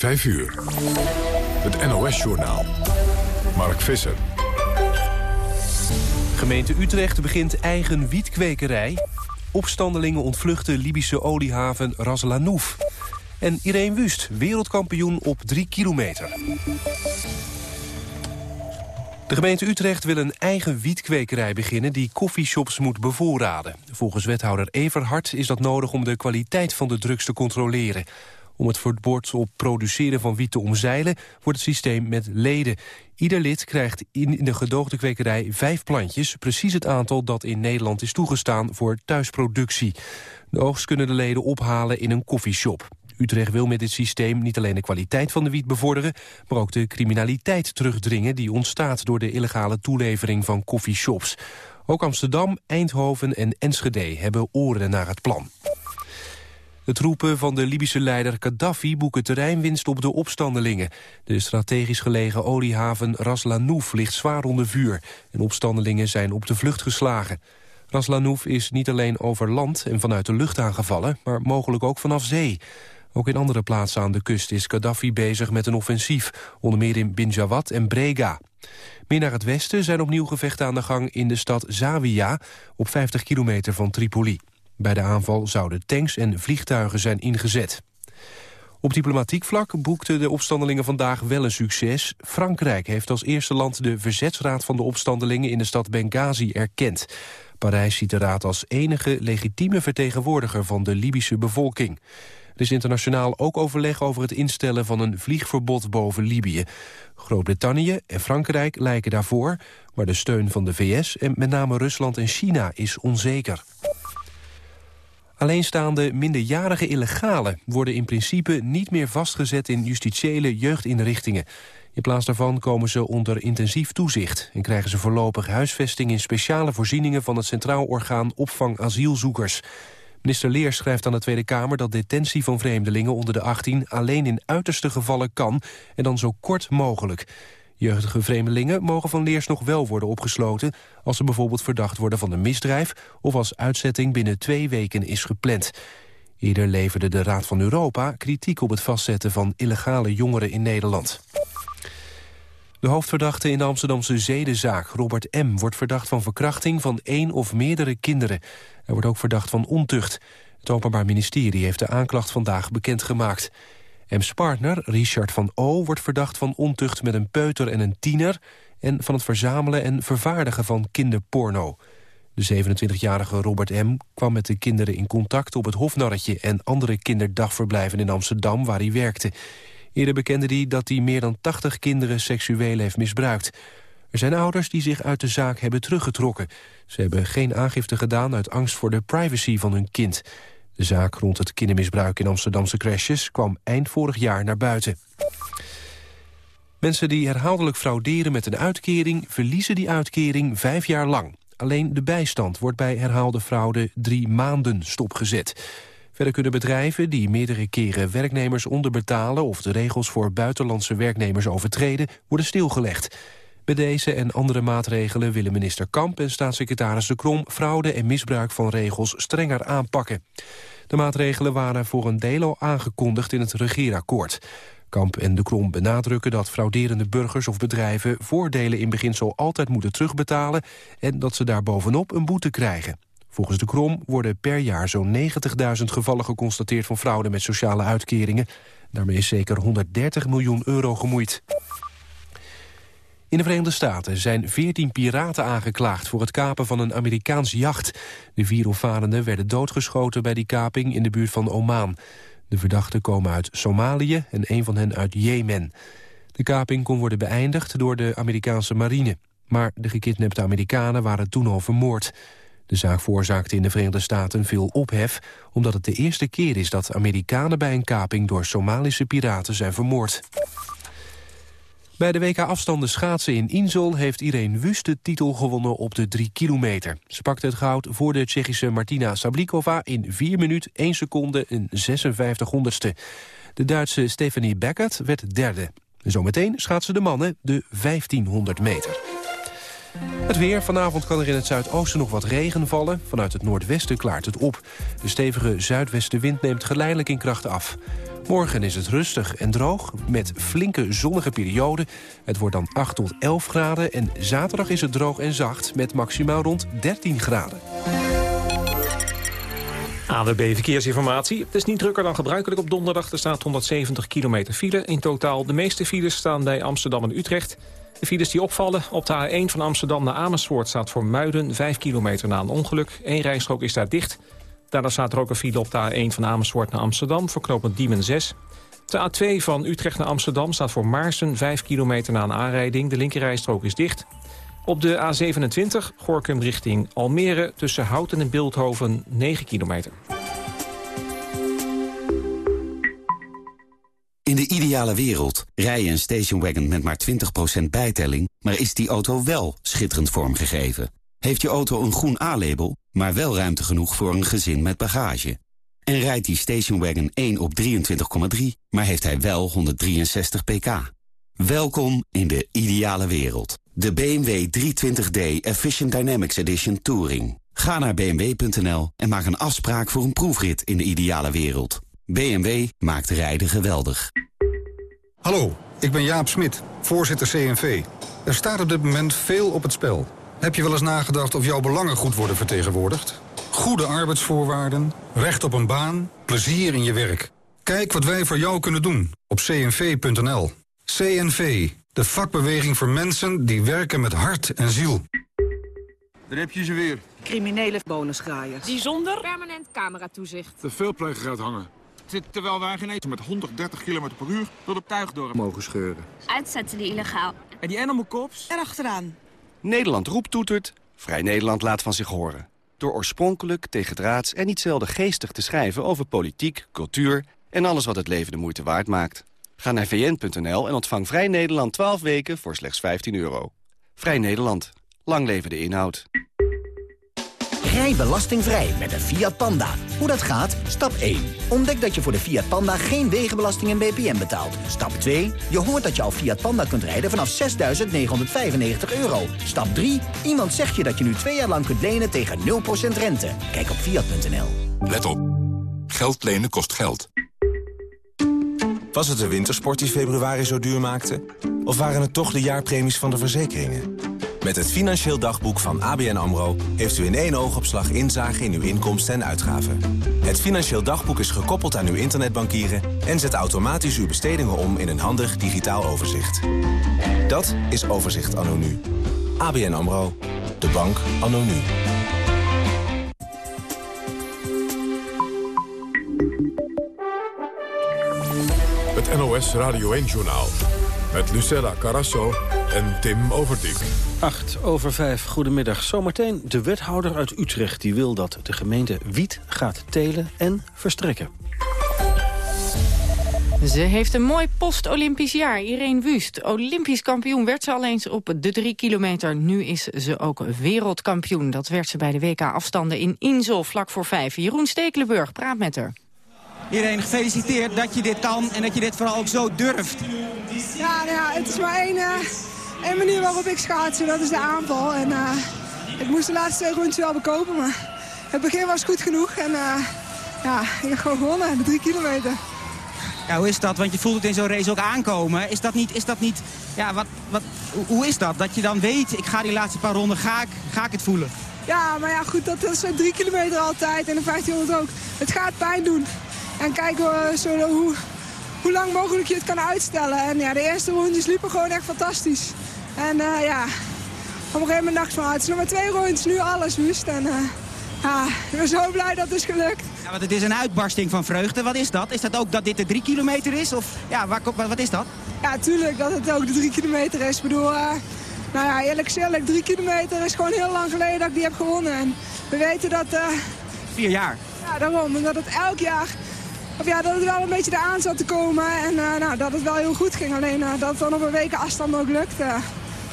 5 uur. Het NOS-journaal. Mark Visser. Gemeente Utrecht begint eigen wietkwekerij. Opstandelingen ontvluchten Libische oliehaven Ras Lanouf. En Irene Wust, wereldkampioen op 3 kilometer. De gemeente Utrecht wil een eigen wietkwekerij beginnen... die koffieshops moet bevoorraden. Volgens wethouder Everhart is dat nodig om de kwaliteit van de drugs te controleren. Om het op produceren van wiet te omzeilen... wordt het systeem met leden. Ieder lid krijgt in de gedoogde kwekerij vijf plantjes... precies het aantal dat in Nederland is toegestaan voor thuisproductie. De oogst kunnen de leden ophalen in een koffieshop. Utrecht wil met dit systeem niet alleen de kwaliteit van de wiet bevorderen... maar ook de criminaliteit terugdringen die ontstaat... door de illegale toelevering van koffieshops. Ook Amsterdam, Eindhoven en Enschede hebben oren naar het plan. De troepen van de Libische leider Gaddafi boeken terreinwinst op de opstandelingen. De strategisch gelegen oliehaven Ras Lanouf ligt zwaar onder vuur... en opstandelingen zijn op de vlucht geslagen. Ras Lanouf is niet alleen over land en vanuit de lucht aangevallen... maar mogelijk ook vanaf zee. Ook in andere plaatsen aan de kust is Gaddafi bezig met een offensief... onder meer in Binjawad en Brega. Meer naar het westen zijn opnieuw gevechten aan de gang in de stad Zawiya... op 50 kilometer van Tripoli. Bij de aanval zouden tanks en vliegtuigen zijn ingezet. Op diplomatiek vlak boekten de opstandelingen vandaag wel een succes. Frankrijk heeft als eerste land de verzetsraad van de opstandelingen in de stad Benghazi erkend. Parijs ziet de raad als enige legitieme vertegenwoordiger van de Libische bevolking. Er is internationaal ook overleg over het instellen van een vliegverbod boven Libië. Groot-Brittannië en Frankrijk lijken daarvoor, maar de steun van de VS en met name Rusland en China is onzeker. Alleenstaande minderjarige illegalen worden in principe niet meer vastgezet in justitiële jeugdinrichtingen. In plaats daarvan komen ze onder intensief toezicht en krijgen ze voorlopig huisvesting in speciale voorzieningen van het Centraal Orgaan Opvang Asielzoekers. Minister Leers schrijft aan de Tweede Kamer dat detentie van vreemdelingen onder de 18 alleen in uiterste gevallen kan en dan zo kort mogelijk. Jeugdige vreemdelingen mogen van Leers nog wel worden opgesloten... als ze bijvoorbeeld verdacht worden van een misdrijf... of als uitzetting binnen twee weken is gepland. Eerder leverde de Raad van Europa kritiek op het vastzetten van illegale jongeren in Nederland. De hoofdverdachte in de Amsterdamse zedenzaak, Robert M., wordt verdacht van verkrachting van één of meerdere kinderen. Hij wordt ook verdacht van ontucht. Het Openbaar Ministerie heeft de aanklacht vandaag bekendgemaakt. M's partner, Richard van O, wordt verdacht van ontucht met een peuter en een tiener... en van het verzamelen en vervaardigen van kinderporno. De 27-jarige Robert M. kwam met de kinderen in contact op het Hofnarretje... en andere kinderdagverblijven in Amsterdam waar hij werkte. Eerder bekende hij dat hij meer dan 80 kinderen seksueel heeft misbruikt. Er zijn ouders die zich uit de zaak hebben teruggetrokken. Ze hebben geen aangifte gedaan uit angst voor de privacy van hun kind. De zaak rond het kindermisbruik in Amsterdamse crashes kwam eind vorig jaar naar buiten. Mensen die herhaaldelijk frauderen met een uitkering... verliezen die uitkering vijf jaar lang. Alleen de bijstand wordt bij herhaalde fraude drie maanden stopgezet. Verder kunnen bedrijven die meerdere keren werknemers onderbetalen... of de regels voor buitenlandse werknemers overtreden, worden stilgelegd. Bij deze en andere maatregelen willen minister Kamp en staatssecretaris De Krom... fraude en misbruik van regels strenger aanpakken. De maatregelen waren voor een deel al aangekondigd in het regeerakkoord. Kamp en de Krom benadrukken dat frauderende burgers of bedrijven... voordelen in beginsel altijd moeten terugbetalen... en dat ze daar bovenop een boete krijgen. Volgens de Krom worden per jaar zo'n 90.000 gevallen geconstateerd... van fraude met sociale uitkeringen. Daarmee is zeker 130 miljoen euro gemoeid. In de Verenigde Staten zijn 14 piraten aangeklaagd... voor het kapen van een Amerikaans jacht. De vier opvarenden werden doodgeschoten bij die kaping... in de buurt van Oman. De verdachten komen uit Somalië en een van hen uit Jemen. De kaping kon worden beëindigd door de Amerikaanse marine. Maar de gekidnapte Amerikanen waren toen al vermoord. De zaak veroorzaakte in de Verenigde Staten veel ophef... omdat het de eerste keer is dat Amerikanen bij een kaping... door Somalische piraten zijn vermoord. Bij de WK-afstanden schaatsen in Insel heeft Irene Wust de titel gewonnen op de 3 kilometer. Ze pakte het goud voor de Tsjechische Martina Sablikova in 4 minuten 1 seconde en 56 honderdste. De Duitse Stephanie Beckert werd derde. Zometeen schaatsen de mannen de 1500 meter. Het weer. Vanavond kan er in het zuidoosten nog wat regen vallen. Vanuit het noordwesten klaart het op. De stevige zuidwestenwind neemt geleidelijk in kracht af. Morgen is het rustig en droog, met flinke zonnige perioden. Het wordt dan 8 tot 11 graden en zaterdag is het droog en zacht... met maximaal rond 13 graden. AWB Verkeersinformatie. Het is niet drukker dan gebruikelijk op donderdag. Er staat 170 kilometer file in totaal. De meeste files staan bij Amsterdam en Utrecht. De files die opvallen op de A1 van Amsterdam naar Amersfoort... staat voor Muiden 5 kilometer na een ongeluk. Eén rijstrook is daar dicht. Daarna staat er ook een file op de A1 van Amersfoort naar Amsterdam... voor knooppunt Diemen 6. De A2 van Utrecht naar Amsterdam staat voor Maarsen 5 kilometer na een aanrijding. De linkerrijstrook is dicht. Op de A27 Gorkum richting Almere tussen Houten en Beeldhoven 9 kilometer. In de ideale wereld rij je een stationwagon met maar 20% bijtelling... maar is die auto wel schitterend vormgegeven? Heeft je auto een groen A-label, maar wel ruimte genoeg voor een gezin met bagage? En rijdt die stationwagon 1 op 23,3, maar heeft hij wel 163 pk? Welkom in de ideale wereld. De BMW 320d Efficient Dynamics Edition Touring. Ga naar bmw.nl en maak een afspraak voor een proefrit in de ideale wereld. BMW maakt rijden geweldig. Hallo, ik ben Jaap Smit, voorzitter CNV. Er staat op dit moment veel op het spel. Heb je wel eens nagedacht of jouw belangen goed worden vertegenwoordigd? Goede arbeidsvoorwaarden, recht op een baan, plezier in je werk. Kijk wat wij voor jou kunnen doen op cnv.nl. CNV, de vakbeweging voor mensen die werken met hart en ziel. Daar heb je ze weer. Criminele bonusgraaiers. Die zonder permanent cameratoezicht. De veelpleger uithangen. Zit terwijl wij geen met 130 km per uur door de tuigdorp mogen scheuren. Uitzetten die illegaal. En die animal cops? Erachteraan. Nederland roept toetert, Vrij Nederland laat van zich horen. Door oorspronkelijk, tegendraads en niet zelden geestig te schrijven over politiek, cultuur en alles wat het leven de moeite waard maakt. Ga naar vn.nl en ontvang Vrij Nederland 12 weken voor slechts 15 euro. Vrij Nederland. Lang leven de inhoud. Rij belastingvrij met een Fiat Panda. Hoe dat gaat? Stap 1. Ontdek dat je voor de Fiat Panda geen wegenbelasting en BPM betaalt. Stap 2. Je hoort dat je al Fiat Panda kunt rijden vanaf 6.995 euro. Stap 3. Iemand zegt je dat je nu twee jaar lang kunt lenen tegen 0% rente. Kijk op Fiat.nl. Let op. Geld lenen kost geld. Was het de wintersport die februari zo duur maakte? Of waren het toch de jaarpremies van de verzekeringen? Met het Financieel Dagboek van ABN AMRO... heeft u in één oogopslag inzage in uw inkomsten en uitgaven. Het Financieel Dagboek is gekoppeld aan uw internetbankieren... en zet automatisch uw bestedingen om in een handig digitaal overzicht. Dat is Overzicht anno nu. ABN AMRO. De bank anno. Het NOS Radio 1-journaal. Met Lucella Carasso en Tim Overdijk. 8 over 5, goedemiddag. Zometeen de wethouder uit Utrecht die wil dat de gemeente wiet gaat telen en verstrekken. Ze heeft een mooi post-Olympisch jaar. Irene Wust, Olympisch kampioen werd ze al eens op de drie kilometer. Nu is ze ook wereldkampioen. Dat werd ze bij de WK-afstanden in Insel, vlak voor vijf. Jeroen Stekelenburg praat met haar. Iedereen gefeliciteerd dat je dit kan en dat je dit vooral ook zo durft. Ja, nou ja het is maar één, uh, één manier waarop ik schaatsen, dat is de aanval. En, uh, ik moest de laatste twee rondjes wel bekopen, maar het begin was goed genoeg. En uh, ja, ik heb gewoon gewonnen, de drie kilometer. Ja, hoe is dat? Want je voelt het in zo'n race ook aankomen. Is dat niet, is dat niet ja, wat, wat, hoe is dat? Dat je dan weet, ik ga die laatste paar ronden, ga ik, ga ik het voelen? Ja, maar ja, goed, dat is drie kilometer altijd en de 1500 ook. Het gaat pijn doen. En kijken we zo hoe, hoe lang mogelijk je het kan uitstellen. En ja, de eerste rondjes liepen gewoon echt fantastisch. En uh, ja, op een gegeven moment dacht ik van, ah, het is nog maar twee rondjes, nu alles wust. En uh, ja, ik ben zo blij dat het is gelukt. Ja, want het is een uitbarsting van vreugde. Wat is dat? Is dat ook dat dit de drie kilometer is? Of ja, waar, wat is dat? Ja, tuurlijk dat het ook de drie kilometer is. Ik bedoel, uh, nou ja, eerlijk gezegd, drie kilometer is gewoon heel lang geleden dat ik die heb gewonnen. En we weten dat... Vier jaar? Ja, daarom. En dat het elk jaar of ja, dat het wel een beetje eraan zat te komen. En uh, nou, dat het wel heel goed ging. Alleen uh, dat het dan op een weken afstand ook lukt. Uh,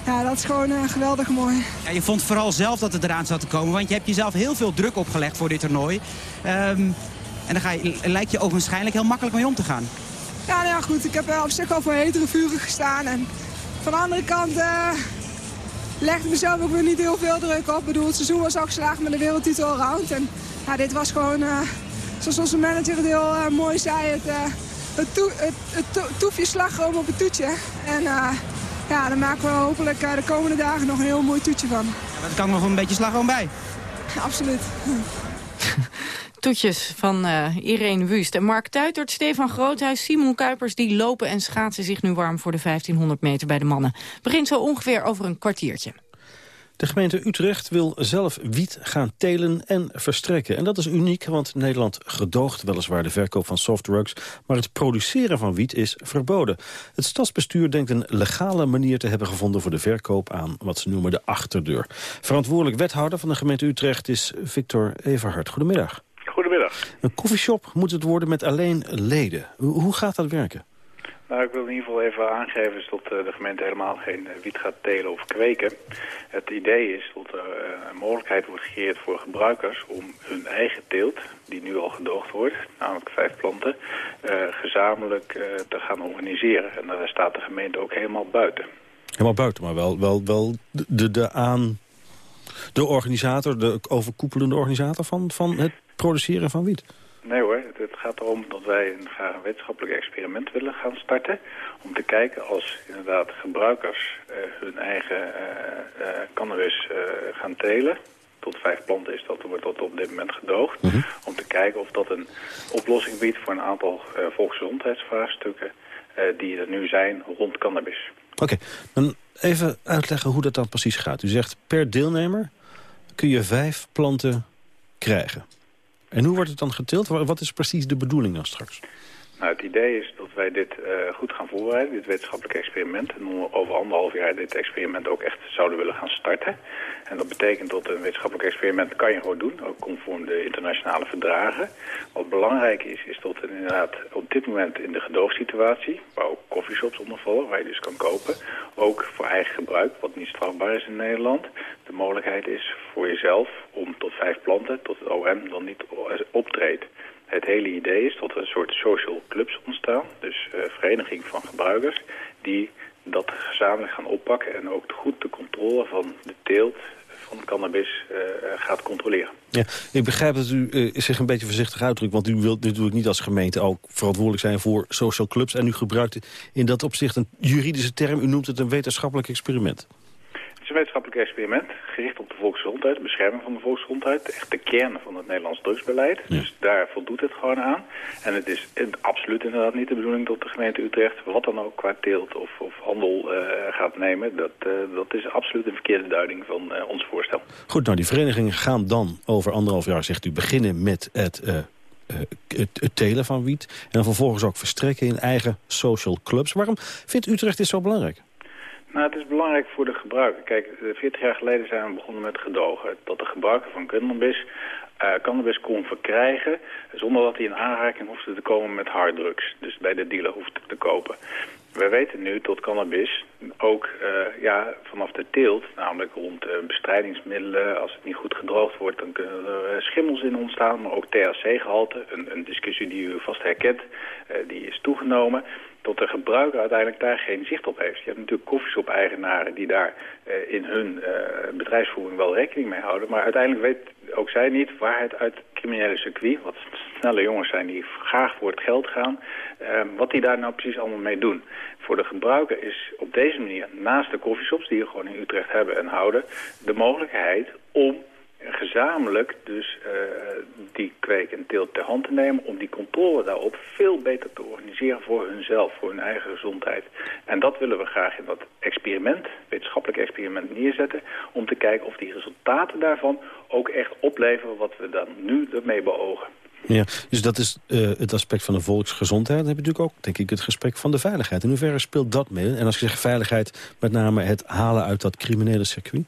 ja, dat is gewoon geweldig mooi. Ja, je vond vooral zelf dat het eraan zat te komen. Want je hebt jezelf heel veel druk opgelegd voor dit toernooi. Um, en dan ga je, lijkt je waarschijnlijk heel makkelijk mee om te gaan. Ja, nou ja, goed. Ik heb op zich al voor hetere vuren gestaan. En van de andere kant legde ik mezelf ook weer niet heel veel druk op. Ik bedoel, het seizoen was al geslaagd met de wereldtitel round. En ja, dit was gewoon zoals onze manager het heel uh, mooi zei, het, uh, het, toe, het, het toefje slagroom op het toetje. En ja, daar maken we hopelijk de komende dagen nog een heel mooi toetje van. Ja, er kan nog een beetje slagroom bij. Absoluut. Toetjes van uh, Irene Wust. En Mark Tuitert, Stefan Groothuis, Simon Kuipers... die lopen en schaatsen zich nu warm voor de 1500 meter bij de mannen. Begint zo ongeveer over een kwartiertje. De gemeente Utrecht wil zelf wiet gaan telen en verstrekken. En dat is uniek, want Nederland gedoogt weliswaar de verkoop van softdrugs... maar het produceren van wiet is verboden. Het stadsbestuur denkt een legale manier te hebben gevonden... voor de verkoop aan wat ze noemen de achterdeur. Verantwoordelijk wethouder van de gemeente Utrecht is Victor Everhard. Goedemiddag. Goedemiddag. Een koffieshop moet het worden met alleen leden. Hoe gaat dat werken? Nou, ik wil in ieder geval even aangeven dat eh, de gemeente helemaal geen eh, wiet gaat telen of kweken. Het idee is dat er eh, een mogelijkheid wordt gecreëerd voor gebruikers om hun eigen teelt, die nu al gedoogd wordt, namelijk vijf planten, gezamenlijk te gaan organiseren. En daar staat de gemeente ook helemaal buiten. Helemaal buiten, maar wel, wel, wel de, de, aan, de organisator, de overkoepelende organisator van, van het produceren van wiet. Nee hoor, het gaat erom dat wij een, graag een wetenschappelijk experiment willen gaan starten. Om te kijken als inderdaad gebruikers uh, hun eigen uh, uh, cannabis gaan telen. Tot vijf planten is dat, wordt dat op dit moment gedoogd. Mhm. Om te kijken of dat een oplossing biedt voor een aantal volksgezondheidsvraagstukken die er nu zijn rond cannabis. Oké, dan even uitleggen hoe dat dan precies gaat. U zegt per deelnemer kun je vijf planten krijgen. En hoe wordt het dan geteeld? Wat is precies de bedoeling dan straks? Nou, het idee is dat wij dit uh, goed gaan voorbereiden, dit wetenschappelijk experiment. En over anderhalf jaar dit experiment ook echt zouden willen gaan starten. En dat betekent dat een wetenschappelijk experiment kan je gewoon doen, ook conform de internationale verdragen. Wat belangrijk is, is dat er inderdaad op dit moment in de gedoogsituatie, waar ook coffeeshops onder vallen, waar je dus kan kopen, ook voor eigen gebruik, wat niet strafbaar is in Nederland, de mogelijkheid is voor jezelf om tot vijf planten, tot het OM dan niet optreedt. Het hele idee is dat er een soort social clubs ontstaan, dus uh, vereniging van gebruikers, die dat gezamenlijk gaan oppakken en ook goed de controle van de teelt van cannabis uh, gaat controleren. Ja, ik begrijp dat u uh, zich een beetje voorzichtig uitdrukt... want u wilt natuurlijk niet als gemeente ook verantwoordelijk zijn voor social clubs... en u gebruikt in dat opzicht een juridische term. U noemt het een wetenschappelijk experiment is een wetenschappelijk experiment gericht op volksgezondheid, de bescherming van de volksgezondheid. Echt de kern van het Nederlands drugsbeleid. Dus daar voldoet het gewoon aan. En het is absoluut inderdaad niet de bedoeling dat de gemeente Utrecht wat dan ook qua teelt of, of handel uh, gaat nemen. Dat, uh, dat is absoluut een verkeerde duiding van uh, ons voorstel. Goed, nou die verenigingen gaan dan over anderhalf jaar, zegt u, beginnen met het... Het, het, telen van wiet. En dan vervolgens ook verstrekken in eigen social clubs. Waarom vindt Utrecht dit zo belangrijk? Nou, het is belangrijk voor de gebruiker. Kijk, 40 jaar geleden zijn we begonnen met gedogen. Dat de gebruiker van cannabis uh, cannabis kon verkrijgen... zonder dat hij in aanraking hoefde te komen met harddrugs. Dus bij de dealer hoefde te kopen. We weten nu dat cannabis ook uh, ja, vanaf de teelt, namelijk rond bestrijdingsmiddelen, als het niet goed gedroogd wordt, dan kunnen er schimmels in ontstaan, maar ook THC-gehalte, een, een, discussie die u vast herkent, die is toegenomen dat de gebruiker uiteindelijk daar geen zicht op heeft. Je hebt natuurlijk koffieshop-eigenaren die daar uh, in hun uh, bedrijfsvoering wel rekening mee houden. Maar uiteindelijk weet ook zij niet waar het uit criminele circuit, wat snelle jongens zijn die graag voor het geld gaan, uh, wat die daar nou precies allemaal mee doen. Voor de gebruiker is op deze manier, naast de koffieshops die we gewoon in Utrecht hebben en houden, de mogelijkheid om gezamenlijk dus uh, die kweek en teelt ter hand te nemen... om die controle daarop veel beter te organiseren voor hunzelf, voor hun eigen gezondheid. En dat willen we graag in dat experiment, wetenschappelijk experiment neerzetten... om te kijken of die resultaten daarvan ook echt opleveren wat we dan nu ermee beogen. Ja, dus dat is uh, het aspect van de volksgezondheid. Dan heb je natuurlijk ook, denk ik, het gesprek van de veiligheid. In hoeverre speelt dat mee? En als je zegt veiligheid, met name het halen uit dat criminele circuit?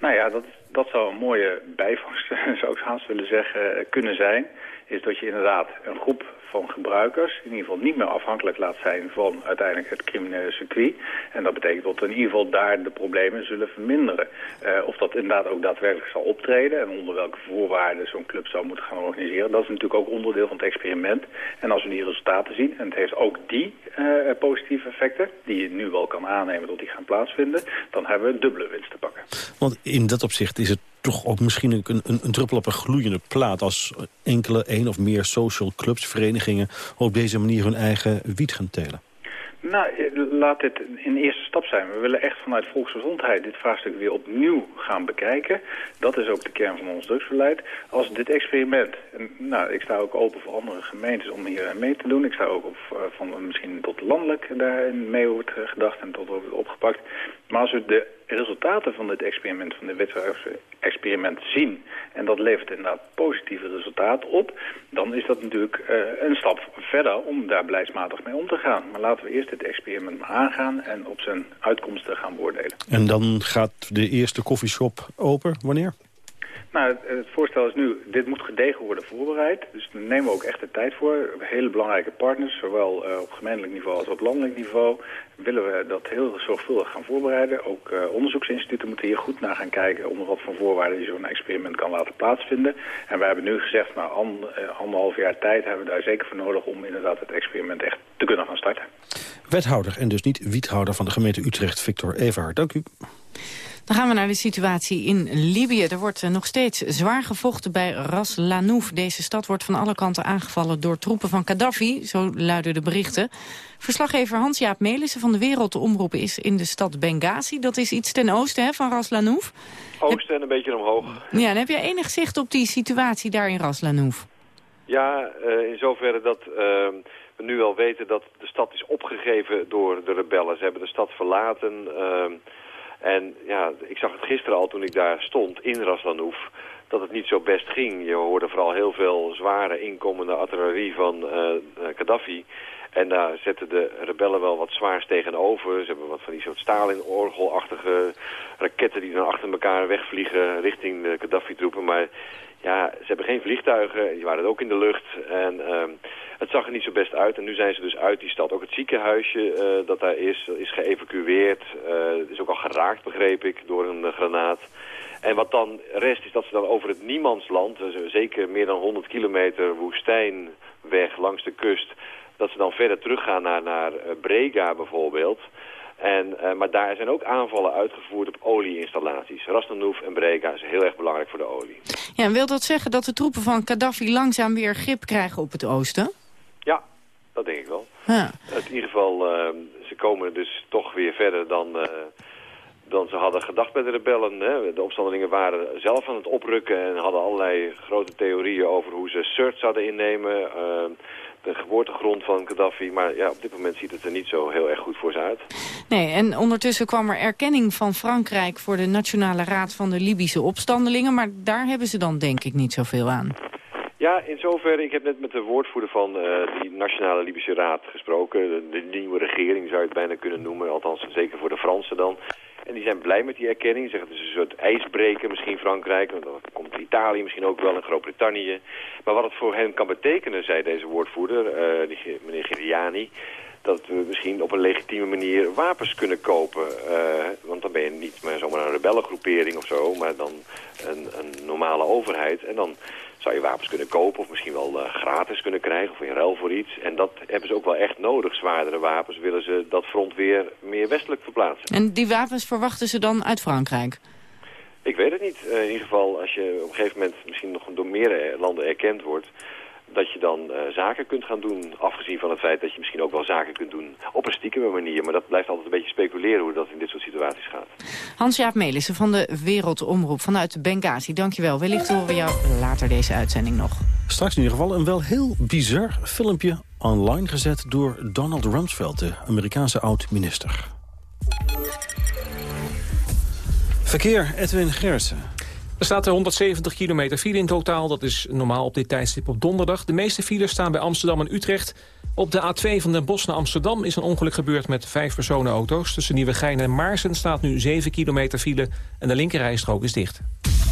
Nou ja, dat dat zou een mooie bijvangst, zou ik haast willen zeggen, kunnen zijn. Is dat je inderdaad een groep van gebruikers in ieder geval niet meer afhankelijk laat zijn van uiteindelijk het criminele circuit. En dat betekent dat in ieder geval daar de problemen zullen verminderen. Uh, of dat inderdaad ook daadwerkelijk zal optreden en onder welke voorwaarden zo'n club zou moeten gaan organiseren. Dat is natuurlijk ook onderdeel van het experiment. En als we die resultaten zien, en het heeft ook die uh, positieve effecten, die je nu wel kan aannemen dat die gaan plaatsvinden, dan hebben we een dubbele winst te pakken. Want in dat opzicht is het toch ook misschien een, een, een, druppel op een gloeiende plaat... als enkele, één of meer social clubs, verenigingen... op deze manier hun eigen wiet gaan telen? Nou, laat dit een eerste stap zijn. We willen echt vanuit volksgezondheid dit vraagstuk weer opnieuw gaan bekijken. Dat is ook de kern van ons drugsbeleid. Als dit experiment, en, nou, ik sta ook open voor andere gemeentes om hier mee te doen. Ik sta ook uh, van misschien tot landelijk daarin mee wordt gedacht en tot wordt opgepakt. Maar als we de resultaten van dit experiment, van dit experiment zien... en dat levert inderdaad positieve resultaten op... dan is dat natuurlijk uh, een stap verder om daar beleidsmatig mee om te gaan. Maar laten we eerst dit experiment maar aangaan... en op zijn uitkomsten gaan beoordelen. En dan gaat de eerste koffieshop open. Wanneer? Nou, het, voorstel is nu, dit moet gedegen worden voorbereid. Dus daar nemen we ook echt de tijd voor. We hele belangrijke partners, zowel uh, op gemeentelijk niveau als op landelijk niveau. Willen we dat heel zorgvuldig gaan voorbereiden. Ook uh, onderzoeksinstituten moeten hier goed naar gaan kijken... onder wat voor voorwaarden je zo'n experiment kan laten plaatsvinden. En wij hebben nu gezegd, nou, and, anderhalf jaar tijd hebben we daar zeker voor nodig... om inderdaad het experiment echt te kunnen gaan starten. Wethouder en dus niet wiethouder van de gemeente Utrecht, Victor Evaar. Dank u. Dan gaan we naar de situatie in Libië. Er wordt nog steeds zwaar gevochten bij Ras Lanouf. Deze stad wordt van alle kanten aangevallen door troepen van Gaddafi, zo luiden de berichten. Verslaggever Hans-Jaap Melissen van de Wereldomroep is in de stad Benghazi. Dat is iets ten oosten hè, van Ras Lanouf. Oosten en een beetje omhoog. Ja, en heb jij enig zicht op die situatie daar in Ras Lanouf? Ja, uh, in zoverre dat... Uh, we nu al weten dat de stad is opgegeven door de rebellen. Ze hebben de stad verlaten... Uh, en ja, ik zag het gisteren al toen ik daar stond in Raslanouf dat het niet zo best ging. Je hoorde vooral heel veel zware inkomende artillerie van uh, Gaddafi. En daar zetten de rebellen wel wat zwaars tegenover. Ze hebben wat van die soort Stalin-orgelachtige raketten die dan achter elkaar wegvliegen richting de Gaddafi-troepen. Maar ja, ze hebben geen vliegtuigen, die waren ook in de lucht. En uh, het zag er niet zo best uit. En nu zijn ze dus uit die stad. Ook het ziekenhuisje uh, dat daar is, is geëvacueerd. Uh, is ook al geraakt, begreep ik, door een granaat. En wat dan rest is dat ze dan over het niemandsland, dus zeker meer dan 100 kilometer woestijnweg langs de kust, dat ze dan verder teruggaan naar, naar Brega bijvoorbeeld. En, uh, maar daar zijn ook aanvallen uitgevoerd op olieinstallaties. Rastanouf en Brega is heel erg belangrijk voor de olie. Ja, en wil dat zeggen dat de troepen van Gaddafi langzaam weer grip krijgen op het oosten? Ja, dat denk ik wel. Ja. In ieder geval, uh, ze komen dus toch weer verder dan, uh, dan ze hadden gedacht bij de rebellen. Hè. De opstandelingen waren zelf aan het oprukken en hadden allerlei grote theorieën over hoe ze Sirte zouden innemen de geboortegrond van Gaddafi. Maar ja, op dit moment ziet het er niet zo heel erg goed voor ze uit. Nee, en ondertussen kwam er erkenning van Frankrijk... voor de Nationale Raad van de Libische opstandelingen. Maar daar hebben ze dan denk ik niet zoveel aan. Ja, in zoverre, ik heb net met de woordvoerder van uh, die Nationale Libische Raad gesproken. De, de, nieuwe regering zou je het bijna kunnen noemen, althans zeker voor de Fransen dan. En die zijn blij met die erkenning. Zeggen het is een soort ijsbreken, misschien Frankrijk. Dan komt Italië misschien ook wel en Groot-Brittannië. Maar wat het voor hen kan betekenen, zei deze woordvoerder, die, meneer Giriani dat we misschien op een legitieme manier wapens kunnen kopen. Uh, want dan ben je niet meer zomaar een rebellengroepering of zo, maar dan een, een normale overheid. En dan zou je wapens kunnen kopen of misschien wel uh, gratis kunnen krijgen of in ruil voor iets. En dat hebben ze ook wel echt nodig, zwaardere wapens, willen ze dat front weer meer westelijk verplaatsen. En die wapens verwachten ze dan uit Frankrijk? Ik weet het niet. Uh, in ieder geval, als je op een gegeven moment misschien nog door meer landen erkend wordt dat je dan uh, zaken kunt gaan doen. Afgezien van het feit dat je misschien ook wel zaken kunt doen op een stiekeme manier. Maar dat blijft altijd een beetje speculeren hoe dat in dit soort situaties gaat. Hans-Jaap Melissen van de Wereldomroep vanuit Benghazi. Dankjewel. Wellicht horen we jou later deze uitzending nog. Straks in ieder geval een wel heel bizar filmpje online gezet door Donald Rumsfeld, de Amerikaanse oud-minister. Verkeer, Edwin Gersen. Er staat er 170 kilometer file in totaal. Dat is normaal op dit tijdstip op donderdag. De meeste files staan bij Amsterdam en Utrecht. Op de A2 van Den Bosch naar Amsterdam is een ongeluk gebeurd met vijf personenauto's. Tussen Nieuwegein en Maarsen staat nu 7 kilometer file en de linkerrijstrook is dicht.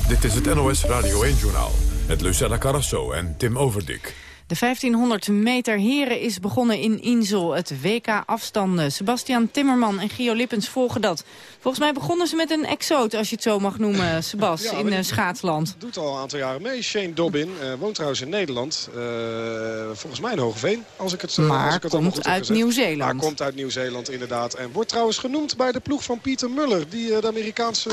Dit is het NOS Radio 1-journaal met Lucella Carrasso en Tim Overdik. De 1500 meter heren is begonnen in Insel, het WK afstanden. Sebastian Timmerman en Gio Lippens volgen dat. Volgens mij begonnen ze met een exoot, als je het zo mag noemen, Sebas, ja, in uh, schaatsland. Doet al een aantal jaren mee. Shane Dobbin uh, woont trouwens in Nederland. Uh, volgens mij in Hogeveen, als ik het Maar als ik het komt uit Nieuw-Zeeland. Maar komt uit Nieuw-Zeeland, inderdaad. En wordt trouwens genoemd bij de ploeg van Pieter Muller, die de Amerikaanse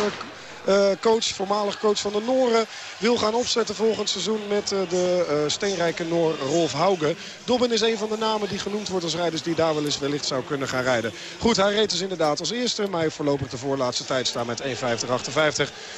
coach, voormalig coach van de Noren, wil gaan opzetten volgend seizoen met de steenrijke Noor Rolf Hauge. Dobben is een van de namen die genoemd wordt als rijders die daar wel eens wellicht zou kunnen gaan rijden. Goed, hij reed dus inderdaad als eerste, maar hij voorlopig de voorlaatste tijd staan met 1.50.58.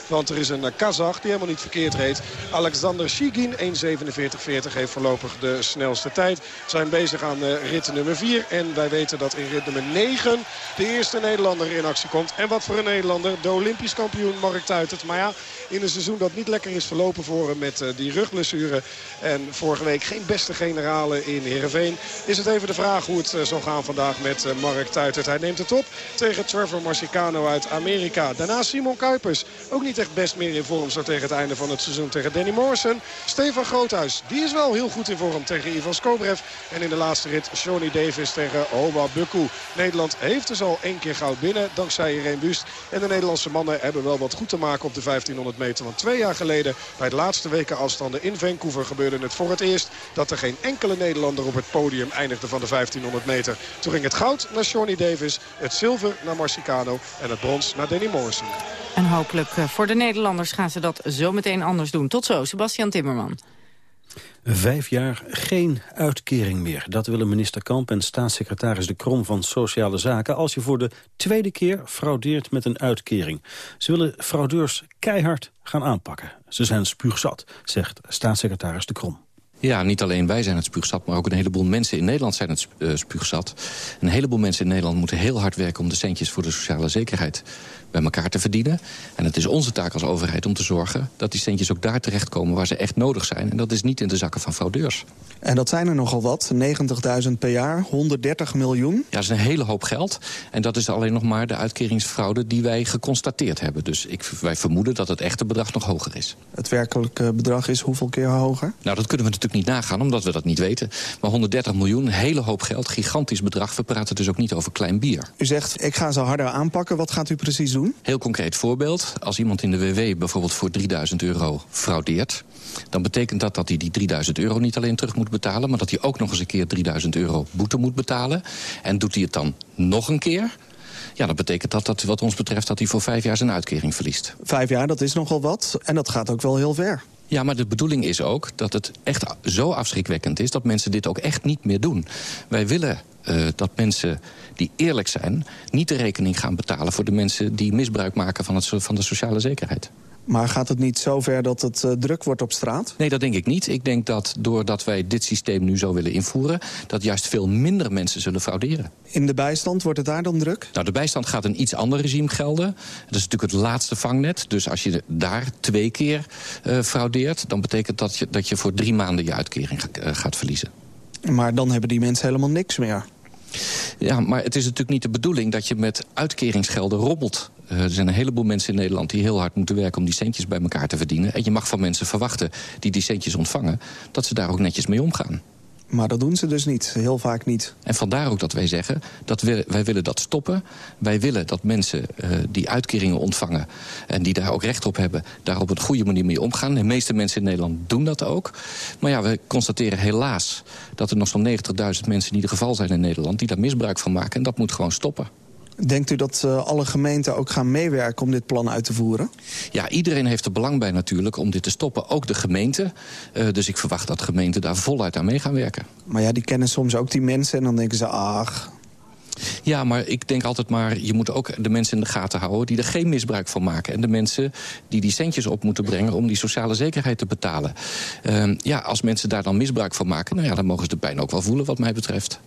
Want er is een Kazach die helemaal niet verkeerd reed. Alexander Shigin, 1.47.40 heeft voorlopig de snelste tijd. Zijn bezig aan rit nummer 4 en wij weten dat in rit nummer 9 de eerste Nederlander in actie komt. En wat voor een Nederlander, de Olympisch kampioen Mark Tuitert. Maar ja, in een seizoen dat niet lekker is verlopen voor hem met die rugblessure. En vorige week geen beste generale in Heerenveen. Is het even de vraag hoe het zal gaan vandaag met Mark Tuitert. Hij neemt het op tegen Trevor Marcicano uit Amerika. Daarna Simon Kuipers. Ook niet echt best meer in vorm zo tegen het einde van het seizoen tegen Danny Morrison. Stefan Groothuis, die is wel heel goed in vorm tegen Ivan Skobrev. En in de laatste rit Shawnee Davis tegen Oba Bukku. Nederland heeft dus al één keer goud binnen dankzij Irene Bust. En de Nederlandse mannen hebben wel wat goed te maken op de 1500 meter. Want twee jaar geleden bij het laatste weken afstanden in Vancouver gebeurde het voor het eerst dat er geen enkele Nederlander op het podium eindigde van de 1500 meter. Toen ging het goud naar Shawnee Davis, het zilver naar Marcicano en het brons naar Danny Morrison. En hopelijk eh, voor de Nederlanders gaan ze dat zo meteen anders doen. Tot zo, Sebastian Timmerman. Vijf jaar geen uitkering meer. Dat willen minister Kamp en staatssecretaris De Krom van Sociale Zaken... als je voor de tweede keer fraudeert met een uitkering. Ze willen fraudeurs keihard gaan aanpakken. Ze zijn spuugzat, zegt staatssecretaris De Krom. Ja, niet alleen wij zijn het spuugzat, maar ook een heleboel mensen in Nederland zijn het uh, spuugzat. Een heleboel mensen in Nederland moeten heel hard werken om de centjes voor de sociale zekerheid bij elkaar te verdienen. En het is onze taak als overheid om te zorgen dat die centjes ook daar terechtkomen waar ze echt nodig zijn. En dat is niet in de zakken van fraudeurs. En dat zijn er nogal wat, 90.000 per jaar, 130 miljoen. Ja, dat is een hele hoop geld. En dat is alleen nog maar de uitkeringsfraude die wij geconstateerd hebben. Dus ik, wij vermoeden dat het echte bedrag nog hoger is. Het werkelijke bedrag is hoeveel keer hoger? Nou, dat kunnen we natuurlijk niet nagaan, omdat we dat niet weten. Maar 130 miljoen, een hele hoop geld, gigantisch bedrag. We praten dus ook niet over klein bier. U zegt, ik ga ze harder aanpakken. Wat gaat u precies doen? Heel concreet voorbeeld. Als iemand in de WW bijvoorbeeld voor 3000 euro fraudeert... dan betekent dat dat hij die 3000 euro niet alleen terug moet betalen... maar dat hij ook nog eens een keer 3000 euro boete moet betalen. En doet hij het dan nog een keer... Ja, dat betekent dat, dat wat ons betreft dat hij voor vijf jaar zijn uitkering verliest. Vijf jaar, dat is nogal wat. En dat gaat ook wel heel ver. Ja, maar de bedoeling is ook dat het echt zo afschrikwekkend is... dat mensen dit ook echt niet meer doen. Wij willen uh, dat mensen die eerlijk zijn... niet de rekening gaan betalen voor de mensen die misbruik maken van, het, van de sociale zekerheid. Maar gaat het niet zo ver dat het uh, druk wordt op straat? Nee, dat denk ik niet. Ik denk dat doordat wij dit systeem nu zo willen invoeren... dat juist veel minder mensen zullen frauderen. In de bijstand wordt het daar dan druk? Nou, de bijstand gaat een iets ander regime gelden. Dat is natuurlijk het laatste vangnet. Dus als je daar twee keer uh, fraudeert... dan betekent dat je, dat je voor drie maanden je uitkering uh, gaat verliezen. Maar dan hebben die mensen helemaal niks meer. Ja, maar het is natuurlijk niet de bedoeling dat je met uitkeringsgelden robbelt. Uh, er zijn een heleboel mensen in Nederland die heel hard moeten werken... om die centjes bij elkaar te verdienen. En je mag van mensen verwachten die die centjes ontvangen... dat ze daar ook netjes mee omgaan. Maar dat doen ze dus niet, heel vaak niet. En vandaar ook dat wij zeggen, dat we, wij willen dat stoppen. Wij willen dat mensen uh, die uitkeringen ontvangen... en die daar ook recht op hebben, daar op een goede manier mee omgaan. De meeste mensen in Nederland doen dat ook. Maar ja, we constateren helaas dat er nog zo'n 90.000 mensen in ieder geval zijn in Nederland... die daar misbruik van maken en dat moet gewoon stoppen. Denkt u dat uh, alle gemeenten ook gaan meewerken om dit plan uit te voeren? Ja, iedereen heeft er belang bij natuurlijk om dit te stoppen. Ook de gemeente. Uh, dus ik verwacht dat gemeenten daar voluit aan mee gaan werken. Maar ja, die kennen soms ook die mensen en dan denken ze... ach, ja, maar ik denk altijd maar, je moet ook de mensen in de gaten houden... die er geen misbruik van maken. En de mensen die die centjes op moeten brengen... om die sociale zekerheid te betalen. Uh, ja, als mensen daar dan misbruik van maken... nou ja, dan mogen ze de pijn ook wel voelen wat mij betreft.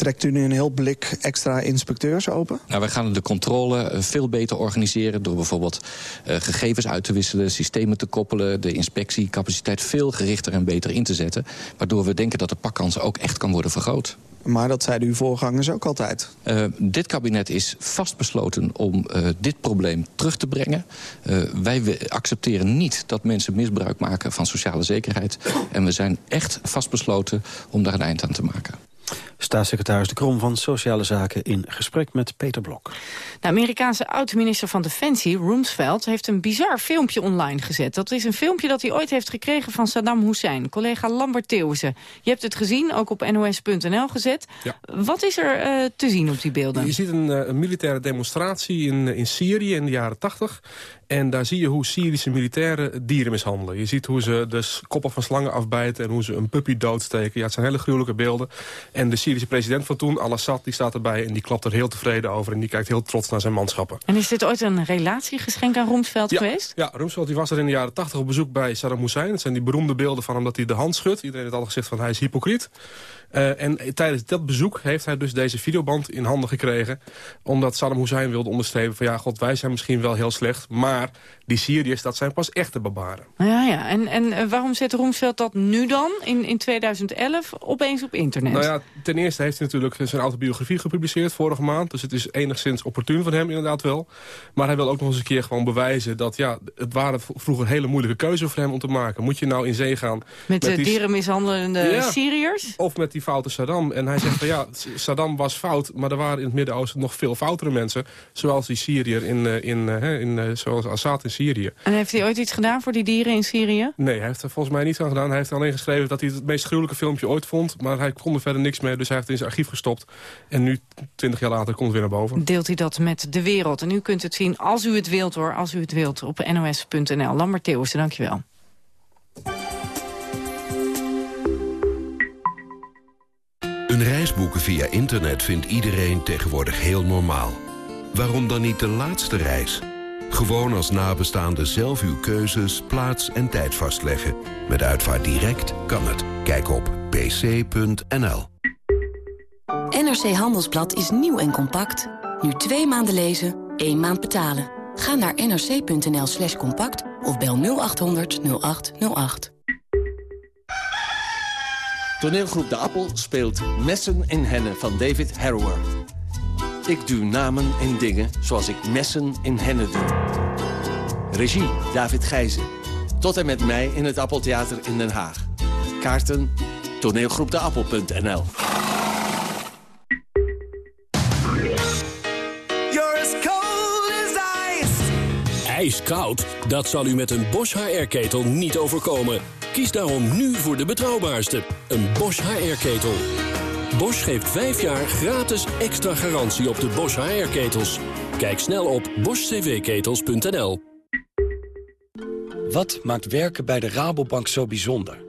Trekt u nu een heel blik extra inspecteurs open? Nou, wij gaan de controle veel beter organiseren... door bijvoorbeeld uh, gegevens uit te wisselen, systemen te koppelen... de inspectiecapaciteit veel gerichter en beter in te zetten... waardoor we denken dat de pakkans ook echt kan worden vergroot. Maar dat zeiden uw voorgangers ook altijd. Uh, dit kabinet is vastbesloten om uh, dit probleem terug te brengen. Uh, wij accepteren niet dat mensen misbruik maken van sociale zekerheid. En we zijn echt vastbesloten om daar een eind aan te maken. Staatssecretaris De Krom van Sociale Zaken in gesprek met Peter Blok. De Amerikaanse oud-minister van Defensie, Rumsfeld, heeft een bizar filmpje online gezet. Dat is een filmpje dat hij ooit heeft gekregen van Saddam Hussein, collega Lambert Theeuwissen. Je hebt het gezien, ook op nos.nl gezet. Ja. Wat is er uh, te zien op die beelden? Je ziet een, uh, een militaire demonstratie in, in Syrië in de jaren 80. En daar zie je hoe Syrische militairen dieren mishandelen. Je ziet hoe ze de koppen van slangen afbijten... en hoe ze een puppy doodsteken. Ja, het zijn hele gruwelijke beelden. En de Syrische president van toen, Al-Assad, die staat erbij... en die klapt er heel tevreden over en die kijkt heel trots naar zijn manschappen. En is dit ooit een relatiegeschenk aan Roemsveld geweest? Ja, Roemsveld die was er in de jaren 80 op bezoek bij Saddam Hussein. Het zijn die beroemde beelden van hem dat hij de hand schudt. Iedereen heeft al gezegd van hij is hypocriet. Uh, en tijdens dat bezoek heeft hij dus deze videoband in handen gekregen. Omdat Saddam Hussein wilde onderstrepen van ja, god, wij zijn misschien wel heel slecht. Maar die Syriërs, dat zijn pas echte barbaren. Ja, ja. En, en eh, waarom zet Roemsveld dat nu dan, in, in 2011, opeens op internet? Nou ja, ten eerste heeft hij natuurlijk zijn autobiografie gepubliceerd vorige maand. Dus het is enigszins opportun van hem inderdaad wel. Maar hij wil ook nog eens een keer gewoon bewijzen dat ja, het waren vroeger hele moeilijke keuzes voor hem om te maken. Moet je nou in zee gaan... Met, met de dierenmishandelende Syriërs? Of met die die foute Saddam. En hij zegt van ja, Saddam was fout, maar er waren in het Midden-Oosten nog veel foutere mensen. Zoals die Syriër, in, eh, in, eh, in, in, zoals Assad in Syrië. En heeft hij ooit iets gedaan voor die dieren in Syrië? Nee, hij heeft er volgens mij niets aan gedaan. Hij heeft alleen geschreven dat hij het meest gruwelijke filmpje ooit vond. Maar hij kon er verder niks mee, dus hij heeft het in zijn archief gestopt. En nu, twintig jaar later, komt het weer naar boven. Deelt hij dat met de wereld. En u kunt het zien als u het wilt hoor, als u het wilt, op nos.nl. Lambert Theeuwissen, dankjewel. Een reis boeken via internet vindt iedereen tegenwoordig heel normaal. Waarom dan niet de laatste reis? Gewoon als nabestaande zelf uw keuzes, plaats en tijd vastleggen. Met Uitvaart Direct kan het. Kijk op pc.nl. NRC Handelsblad is nieuw en compact. Nu twee maanden lezen, één maand betalen. Ga naar nrc.nl slash compact of bel 0800 0808. Toneelgroep De Appel speelt Messen in Hennen van David Harrower. Ik duw namen en dingen zoals ik messen in hennen doe. Regie David Gijzen. Tot en met mij in het Appeltheater in Den Haag. Kaarten toneelgroepdeappel.nl Ijskoud? Dat zal u met een Bosch HR-ketel niet overkomen. Kies daarom nu voor de betrouwbaarste, een Bosch HR-ketel. Bosch geeft 5 jaar gratis extra garantie op de Bosch HR-ketels. Kijk snel op boschcvketels.nl. Wat maakt werken bij de Rabobank zo bijzonder?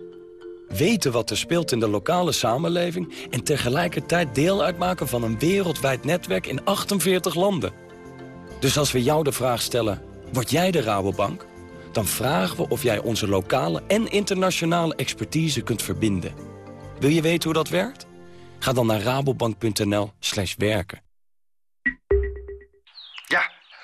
Weten wat er speelt in de lokale samenleving... en tegelijkertijd deel uitmaken van een wereldwijd netwerk in 48 landen. Dus als we jou de vraag stellen, word jij de Rabobank? Dan vragen we of jij onze lokale en internationale expertise kunt verbinden. Wil je weten hoe dat werkt? Ga dan naar rabobank.nl werken.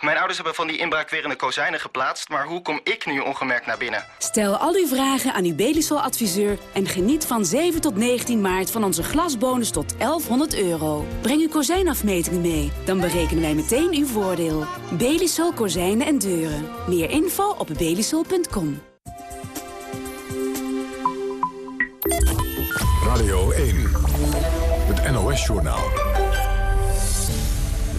Mijn ouders hebben van die inbraak weer in de kozijnen geplaatst... maar hoe kom ik nu ongemerkt naar binnen? Stel al uw vragen aan uw Belisol-adviseur... en geniet van 7 tot 19 maart van onze glasbonus tot 1100 euro. Breng uw kozijnafmetingen mee, dan berekenen wij meteen uw voordeel. Belisol Kozijnen en Deuren. Meer info op belisol.com. Radio 1, het NOS-journaal.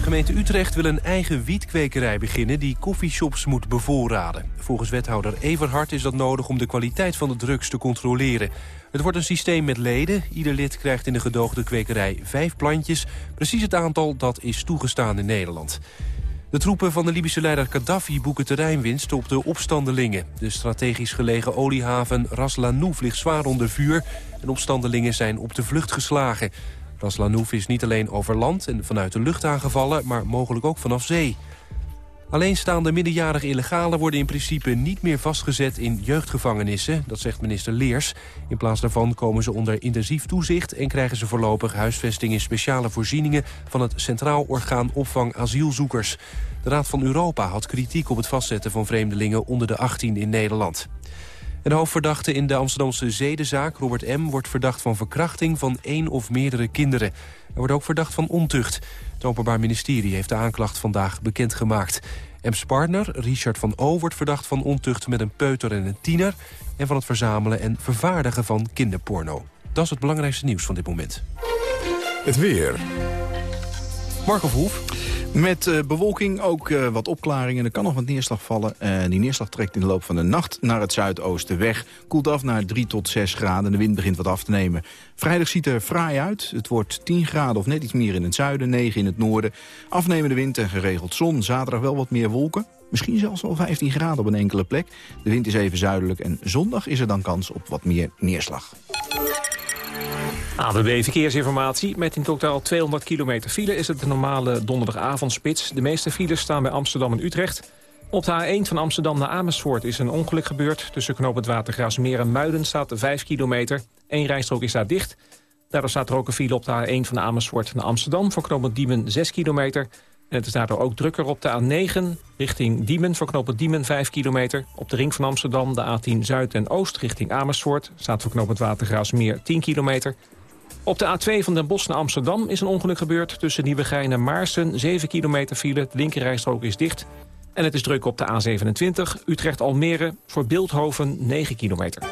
Gemeente Utrecht wil een eigen wietkwekerij beginnen... die koffieshops moet bevoorraden. Volgens wethouder Everhart is dat nodig om de kwaliteit van de drugs te controleren. Het wordt een systeem met leden. Ieder lid krijgt in de gedoogde kwekerij vijf plantjes. Precies het aantal dat is toegestaan in Nederland. De troepen van de Libische leider Gaddafi boeken terreinwinst op de opstandelingen. De strategisch gelegen oliehaven Ras Lanouf ligt zwaar onder vuur... en opstandelingen zijn op de vlucht geslagen. Ras Lanouf is niet alleen over land en vanuit de lucht aangevallen... maar mogelijk ook vanaf zee. Alleenstaande minderjarige illegalen worden in principe niet meer vastgezet in jeugdgevangenissen, dat zegt minister Leers. In plaats daarvan komen ze onder intensief toezicht en krijgen ze voorlopig huisvesting in speciale voorzieningen van het Centraal Orgaan Opvang Asielzoekers. De Raad van Europa had kritiek op het vastzetten van vreemdelingen onder de 18 in Nederland. Een hoofdverdachte in de Amsterdamse zedenzaak, Robert M., wordt verdacht van verkrachting van één of meerdere kinderen. Hij wordt ook verdacht van ontucht. Het Openbaar Ministerie heeft de aanklacht vandaag bekendgemaakt. M's partner, Richard van O, wordt verdacht van ontucht met een peuter en een tiener... en van het verzamelen en vervaardigen van kinderporno. Dat is het belangrijkste nieuws van dit moment. Het weer. Marco Verhoef. Met uh, bewolking ook uh, wat opklaringen. Er kan nog wat neerslag vallen. Uh, die neerslag trekt in de loop van de nacht naar het zuidoosten weg. Koelt af naar 3 tot 6 graden. De wind begint wat af te nemen. Vrijdag ziet er fraai uit. Het wordt 10 graden of net iets meer in het zuiden, 9 in het noorden. Afnemende wind en geregeld zon. Zaterdag wel wat meer wolken. Misschien zelfs wel 15 graden op een enkele plek. De wind is even zuidelijk en zondag is er dan kans op wat meer neerslag. AWB Verkeersinformatie. Met in totaal 200 kilometer file is het de normale donderdagavondspits. De meeste files staan bij Amsterdam en Utrecht. Op de A1 van Amsterdam naar Amersfoort is een ongeluk gebeurd. Tussen knoop het Watergraafsmeer en Muiden staat 5 kilometer. Eén rijstrook is daar dicht. Daardoor staat er ook een file op de A1 van Amersfoort naar Amsterdam... voor knooppunt Diemen 6 kilometer. Het is daardoor ook drukker op de A9 richting Diemen... voor knooppunt Diemen 5 kilometer. Op de ring van Amsterdam de A10 Zuid en Oost richting Amersfoort... staat voor knooppunt Watergraafsmeer 10 kilometer... Op de A2 van Den Bosch naar Amsterdam is een ongeluk gebeurd... tussen Nieuwegein en Maarsen, 7 kilometer file. De linkerrijstrook is dicht. En het is druk op de A27, Utrecht-Almere... voor Beeldhoven, 9 kilometer.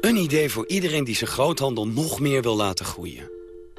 Een idee voor iedereen die zijn groothandel nog meer wil laten groeien.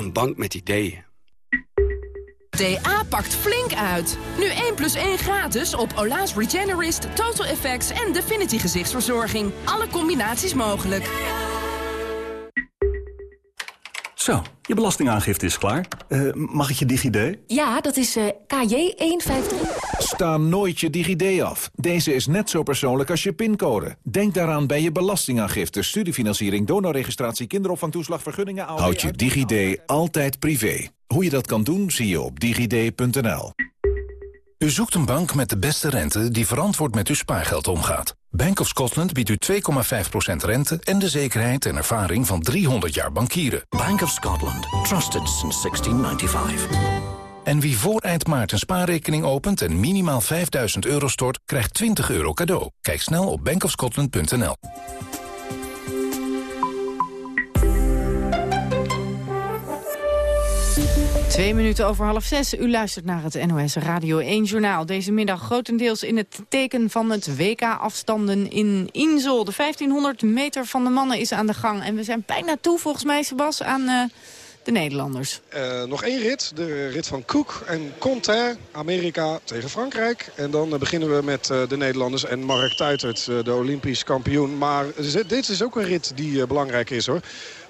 Een bank met ideeën. DA pakt flink uit. Nu 1 plus 1 gratis op Ola's Regenerist, Total Effects en Definity gezichtsverzorging. Alle combinaties mogelijk. Zo, je belastingaangifte is klaar. Uh, mag ik je DigiD? Ja, dat is uh, KJ153. Sta nooit je DigiD af. Deze is net zo persoonlijk als je pincode. Denk daaraan bij je belastingaangifte, studiefinanciering, donorregistratie, kinderopvangtoeslag, vergunningen... Houd je DigiD altijd privé. Hoe je dat kan doen, zie je op digid.nl. U zoekt een bank met de beste rente die verantwoord met uw spaargeld omgaat. Bank of Scotland biedt u 2,5% rente en de zekerheid en ervaring van 300 jaar bankieren. Bank of Scotland. Trusted since 1695. En wie voor eind maart een spaarrekening opent en minimaal 5000 euro stort, krijgt 20 euro cadeau. Kijk snel op bankofscotland.nl. Twee minuten over half zes. U luistert naar het NOS Radio 1 Journaal. Deze middag grotendeels in het teken van het WK-afstanden in Insel. De 1500 meter van de mannen is aan de gang. En we zijn bijna toe, volgens mij, Sebas, aan... Uh, de Nederlanders. Uh, nog één rit, de rit van Cook en Conte, Amerika tegen Frankrijk. En dan uh, beginnen we met de Nederlanders en Mark Tuitert, de Olympisch kampioen. Maar dit is ook een rit die belangrijk is hoor.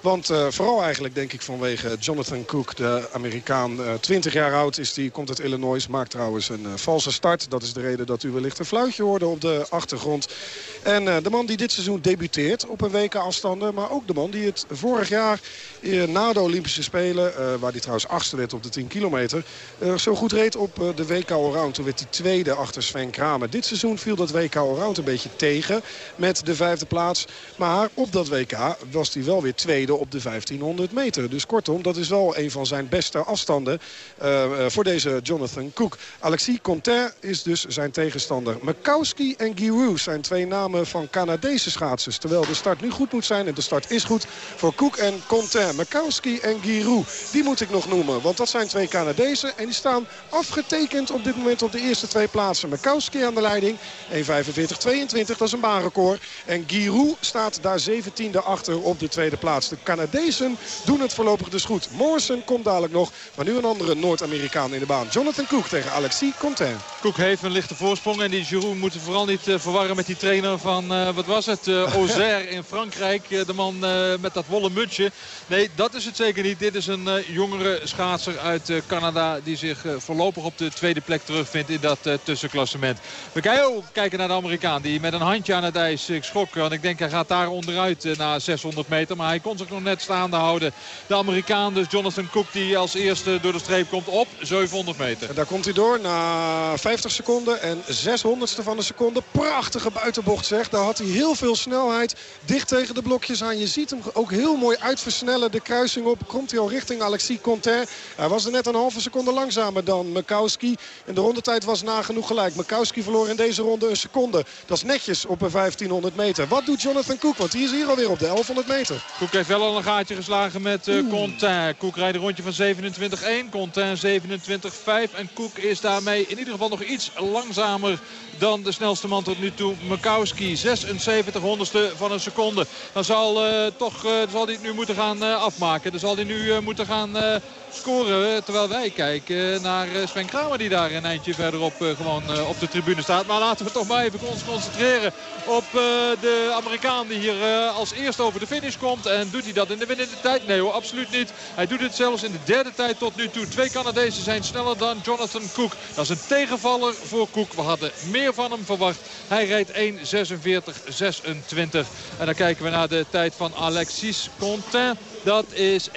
Want uh, vooral eigenlijk denk ik vanwege Jonathan Cook, de Amerikaan. Uh, 20 jaar oud is die, komt uit Illinois. Maakt trouwens een uh, valse start. Dat is de reden dat u wellicht een fluitje hoorde op de achtergrond. En de man die dit seizoen debuteert op een WK afstanden. Maar ook de man die het vorig jaar na de Olympische Spelen... waar hij trouwens achtste werd op de 10 kilometer... zo goed reed op de WK Allround. Toen werd hij tweede achter Sven Kramer. Dit seizoen viel dat WK Allround een beetje tegen met de vijfde plaats. Maar op dat WK was hij wel weer tweede op de 1500 meter. Dus kortom, dat is wel een van zijn beste afstanden uh, voor deze Jonathan Cook. Alexis Conter is dus zijn tegenstander. Makowski en Giroux zijn twee namen van Canadese schaatsers. Terwijl de start nu goed moet zijn en de start is goed voor Cook en Conter. Makowski en Giroux, die moet ik nog noemen. Want dat zijn twee Canadezen en die staan afgetekend op dit moment op de eerste twee plaatsen. Makowski aan de leiding, 1.45-22, dat is een baanrecord. En Giroux staat daar 17e achter op de tweede plaats. De Canadezen doen het voorlopig dus goed. Morrison komt dadelijk nog. Maar nu een andere Noord-Amerikaan in de baan. Jonathan Cook tegen Alexis Contain. Cook heeft een lichte voorsprong. En die Giroud moet vooral niet uh, verwarren met die trainer van, uh, wat was het, uh, Auxerre in Frankrijk. de man met dat wollen mutsje. Nee, dat is het zeker niet. Dit is een jongere schaatser uit Canada die zich voorlopig op de tweede plek terugvindt in dat tussenklassement. We kijken naar de Amerikaan die met een handje aan het ijs, ik schrok, want ik denk hij gaat daar onderuit na 600 meter. Maar hij kon zich nog net staande houden. De Amerikaan dus Jonathan Cook die als eerste door de streep komt op 700 meter. En daar komt hij door na 50 seconden en 600ste van een seconde. Prachtige buitenbocht zeg. Daar had hij heel veel snelheid dicht tegen de blokjes aan. Je ziet hem ook heel mooi uitversnellen de kruising op. Komt hij al richting Alexis Contain. Hij was er net een halve seconde langzamer dan Mikowski. En de rondetijd was nagenoeg gelijk. Mikowski verloor in deze ronde een seconde. Dat is netjes op een 1500 meter. Wat doet Jonathan Cook? Want die is hier alweer op de 1100 meter. Cook heeft wel al een gaatje geslagen met uh, Contain. Cook rijdt een rondje van 27-1. Contain 27-5. En Cook is daarmee in ieder geval nog iets langzamer dan de snelste man tot nu toe. Mikowski 76 honderdste van een seconde. Dan zal, uh, toch, uh, zal hij het nu moeten gaan afmaken. Dan zal hij nu moeten gaan scoren. Terwijl wij kijken naar Sven Kramer die daar een eindje verderop gewoon op de tribune staat. Maar laten we toch maar even ons concentreren op de Amerikaan die hier als eerste over de finish komt. En doet hij dat in de winnende tijd? Nee hoor, absoluut niet. Hij doet het zelfs in de derde tijd tot nu toe. Twee Canadezen zijn sneller dan Jonathan Cook. Dat is een tegenvaller voor Cook. We hadden meer van hem verwacht. Hij rijdt 1.46.26. En dan kijken we naar de tijd van Alexis Contain. Dat is 1.46.47.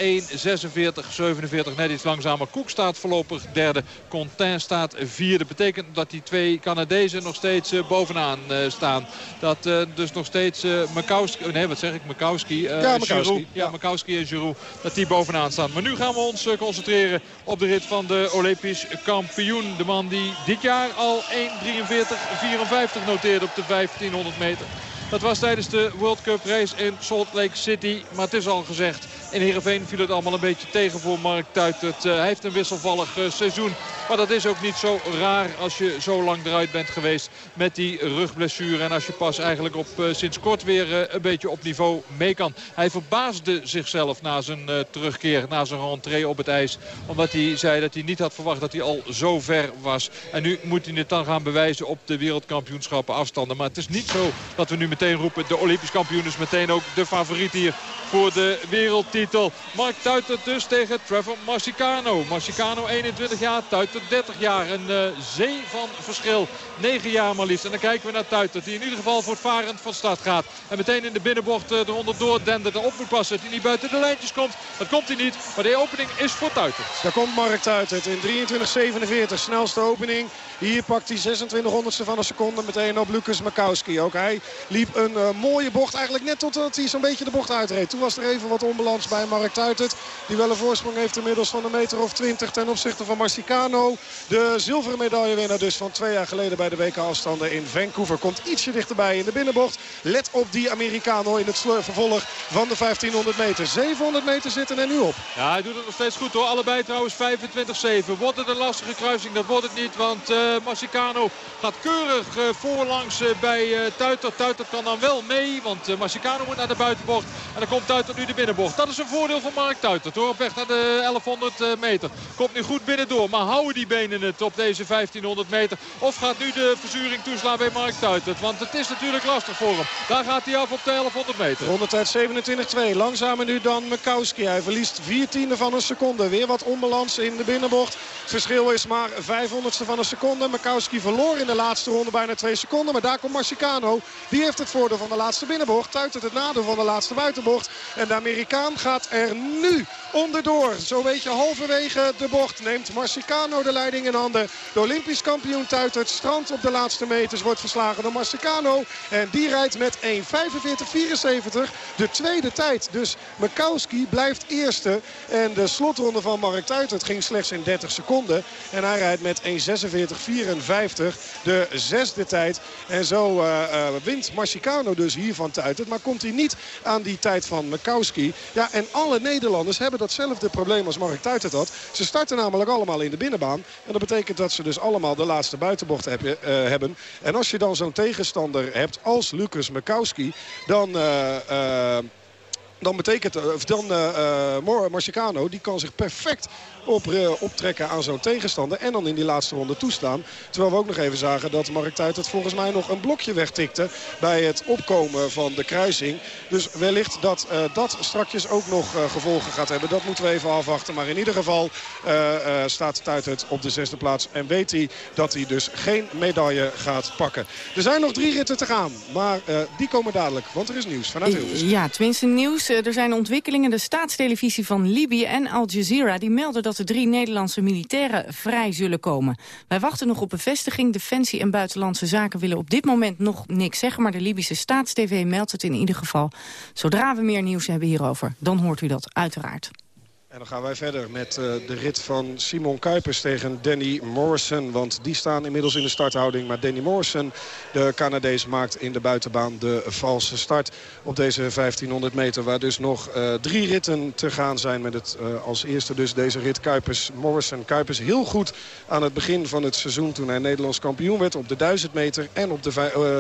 Net iets langzamer. Koek staat voorlopig derde. Contain staat vierde. Betekent dat die twee Canadezen nog steeds uh, bovenaan uh, staan. Dat uh, dus nog steeds Makowski... Nee, wat zeg ik? Makowski. ja, Makowski. Ja, Makowski en Giroux. Dat die bovenaan staan. Maar nu gaan we ons concentreren op de rit van de Olympisch kampioen. De man die dit jaar al 1.43.54 noteerde op de 1500 meter. Dat was tijdens de World Cup race in Salt Lake City. Maar het is al gezegd, in Heerenveen viel het allemaal een beetje tegen voor Mark Tuitert. Uh, hij heeft een wisselvallig uh, seizoen. Maar dat is ook niet zo raar als je zo lang eruit bent geweest met die rugblessure. En als je pas eigenlijk op uh, sinds kort weer een beetje op niveau mee kan. Hij verbaasde zichzelf na zijn terugkeer, na zijn rentree op het ijs. Omdat hij zei dat hij niet had verwacht dat hij al zo ver was. En nu moet hij het dan gaan bewijzen op de wereldkampioenschappen afstanden. Maar het is niet zo dat we nu meteen roepen de Olympisch kampioen is meteen ook de favoriet hier voor de wereldtitel. Mark Tuitert dus tegen Trevor Marcicano. Marcicano 21 jaar, Tuitert 30 jaar. Een uh, zee van verschil. 9 jaar maar liefst. En dan kijken we naar Tuitert die in ieder geval voortvarend van start gaat. En meteen in de binnenbocht uh, eronder door dendert. Op moet passen dat hij niet buiten de lijntjes komt. Dat komt hij niet. Maar de opening is voor Tuitert. Daar komt Mark Tuitert in 23.47. Snelste opening. Hier pakt hij 26 honderdste van een seconde meteen op Lucas Makowski. Ook hij liep een uh, mooie bocht. Eigenlijk net totdat hij zo'n beetje de bocht uitreed. Toen was er even wat onbalans bij Mark Tuitert. Die wel een voorsprong heeft inmiddels van een meter of 20 ten opzichte van Marcicano. De zilveren medaillewinnaar dus van twee jaar geleden bij de WK-afstanden in Vancouver. Komt ietsje dichterbij in de binnenbocht. Let op die Americano in het vervolg van de 1500 meter. 700 meter zitten er nu op. Ja, hij doet het nog steeds goed hoor. Allebei trouwens 25-7. Wordt het een lastige kruising? Dat wordt het niet, want uh, Marcicano gaat keurig uh, voorlangs uh, bij Tuiter. Tuiter kan dan wel mee, want Marcicano moet naar de buitenbocht. En dan komt Tuiter nu de binnenbocht. Dat is een voordeel van Mark Tuiter. Door op weg naar de 1100 meter. Komt nu goed binnendoor. Maar houden die benen het op deze 1500 meter? Of gaat nu de verzuring toeslaan bij Mark Tuiter? Want het is natuurlijk lastig voor hem. Daar gaat hij af op de 1100 meter. Rondetijd 27-2. Langzamer nu dan Mikowski. Hij verliest vier tiende van een seconde. Weer wat onbalans in de binnenbocht. Het verschil is maar 500ste van een seconde. Mikowski verloor in de laatste ronde bijna 2 seconden. Maar daar komt Marcicano. Die heeft het voordeel van de laatste binnenbocht. Tuitert het nadeel van de laatste buitenbocht. En de Amerikaan gaat er nu onderdoor. Zo weet je halverwege de bocht neemt Marcicano de leiding in handen. De Olympisch kampioen Tuitert strand op de laatste meters wordt verslagen door Marcicano. En die rijdt met 1.45.74 de tweede tijd. Dus Mikowski blijft eerste. En de slotronde van Mark Tuitert ging slechts in 30 seconden. En hij rijdt met 1.46.54 de zesde tijd. En zo uh, uh, wint Marcicano dus hier van Tuitert. Maar komt hij niet aan die tijd van Mikowski. Ja, en alle Nederlanders hebben datzelfde probleem als Mark Tuitert had. Ze starten namelijk allemaal in de binnenbaan. En dat betekent dat ze dus allemaal de laatste buitenbocht uh, hebben. En als je dan zo'n tegenstander hebt als Lucas Mikowski... dan dan betekent dan uh, Marcicano die kan zich perfect op, uh, optrekken aan zo'n tegenstander. En dan in die laatste ronde toestaan. Terwijl we ook nog even zagen dat Mark Tuit het volgens mij nog een blokje wegtikte. Bij het opkomen van de kruising. Dus wellicht dat uh, dat strakjes ook nog uh, gevolgen gaat hebben. Dat moeten we even afwachten. Maar in ieder geval staat Tuit het op de zesde plaats. En weet hij dat hij dus geen medaille gaat pakken. Er zijn nog drie ritten te gaan. Maar die komen dadelijk. Want er is nieuws vanuit Hilversum. Ja, tenminste nieuws. er zijn ontwikkelingen. De staatstelevisie van Libië en Al Jazeera... die melden dat de drie Nederlandse militairen vrij zullen komen. Wij wachten nog op bevestiging. Defensie en Buitenlandse Zaken willen op dit moment nog niks zeggen... maar de Libische staatstv meldt het in ieder geval. Zodra we meer nieuws hebben hierover, dan hoort u dat uiteraard. En dan gaan wij verder met uh, de rit van Simon Kuipers tegen Danny Morrison. Want die staan inmiddels in de starthouding. Maar Danny Morrison, de Canadees, maakt in de buitenbaan de valse start op deze 1500 meter. Waar dus nog uh, drie ritten te gaan zijn met het uh, als eerste dus deze rit Kuipers. Morrison Kuipers heel goed aan het begin van het seizoen toen hij Nederlands kampioen werd. Op de 1000 meter en op de,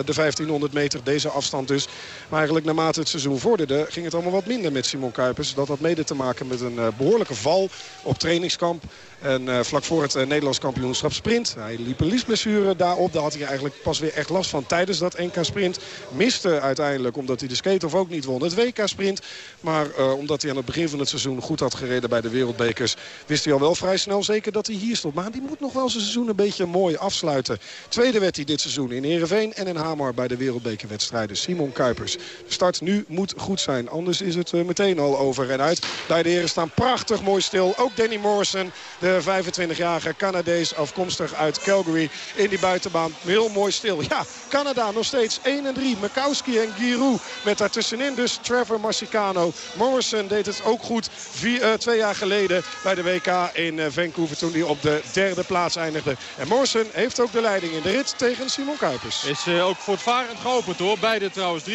de 1500 meter. Deze afstand dus. Maar eigenlijk naarmate het seizoen vorderde ging het allemaal wat minder met Simon Kuipers. Dat had mede te maken met een behoorlijke val op trainingskamp. En uh, vlak voor het uh, Nederlands kampioenschap sprint. Hij liep een liesblessure daarop. Daar had hij eigenlijk pas weer echt last van tijdens dat NK sprint. Miste uiteindelijk omdat hij de skate-off ook niet won. Het WK sprint. Maar uh, omdat hij aan het begin van het seizoen goed had gereden bij de wereldbekers. Wist hij al wel vrij snel zeker dat hij hier stond. Maar die moet nog wel zijn seizoen een beetje mooi afsluiten. Tweede werd hij dit seizoen in Heerenveen en in Hamar bij de wereldbekerwedstrijden. Simon Kuipers. De start nu moet goed zijn. Anders is het meteen al over en uit. Beide heren staan prachtig mooi stil. Ook Danny Morrison. De 25-jarige Canadees afkomstig uit Calgary in die buitenbaan. Heel mooi stil. Ja, Canada nog steeds 1 en 3. Makowski en Giroux met daartussenin dus Trevor Marcicano. Morrison deed het ook goed uh, twee jaar geleden bij de WK in uh, Vancouver toen hij op de derde plaats eindigde. En Morrison heeft ook de leiding in de rit tegen Simon Kuipers. Is uh, ook voortvarend geopend hoor. Beide trouwens 23-27, 23-45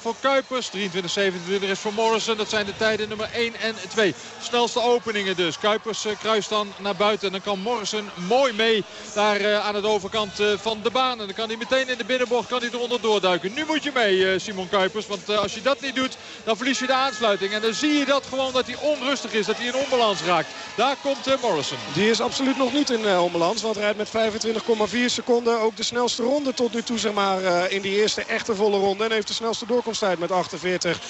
voor Kuipers. 23-27 is voor Morrison. Dat zijn de tijden nummer 1 en 2. Snelste openingen dus. Kuipers uh, kruist dan naar buiten. En dan kan Morrison mooi mee daar uh, aan de overkant uh, van de baan. En dan kan hij meteen in de binnenbocht kan hij eronder doorduiken. Nu moet je mee Simon Kuipers. Want als je dat niet doet dan verlies je de aansluiting. En dan zie je dat gewoon dat hij onrustig is. Dat hij in onbalans raakt. Daar komt Morrison. Die is absoluut nog niet in onbalans. Want rijdt met 25,4 seconden. Ook de snelste ronde tot nu toe zeg maar in die eerste echte volle ronde. En heeft de snelste doorkomsttijd met 48,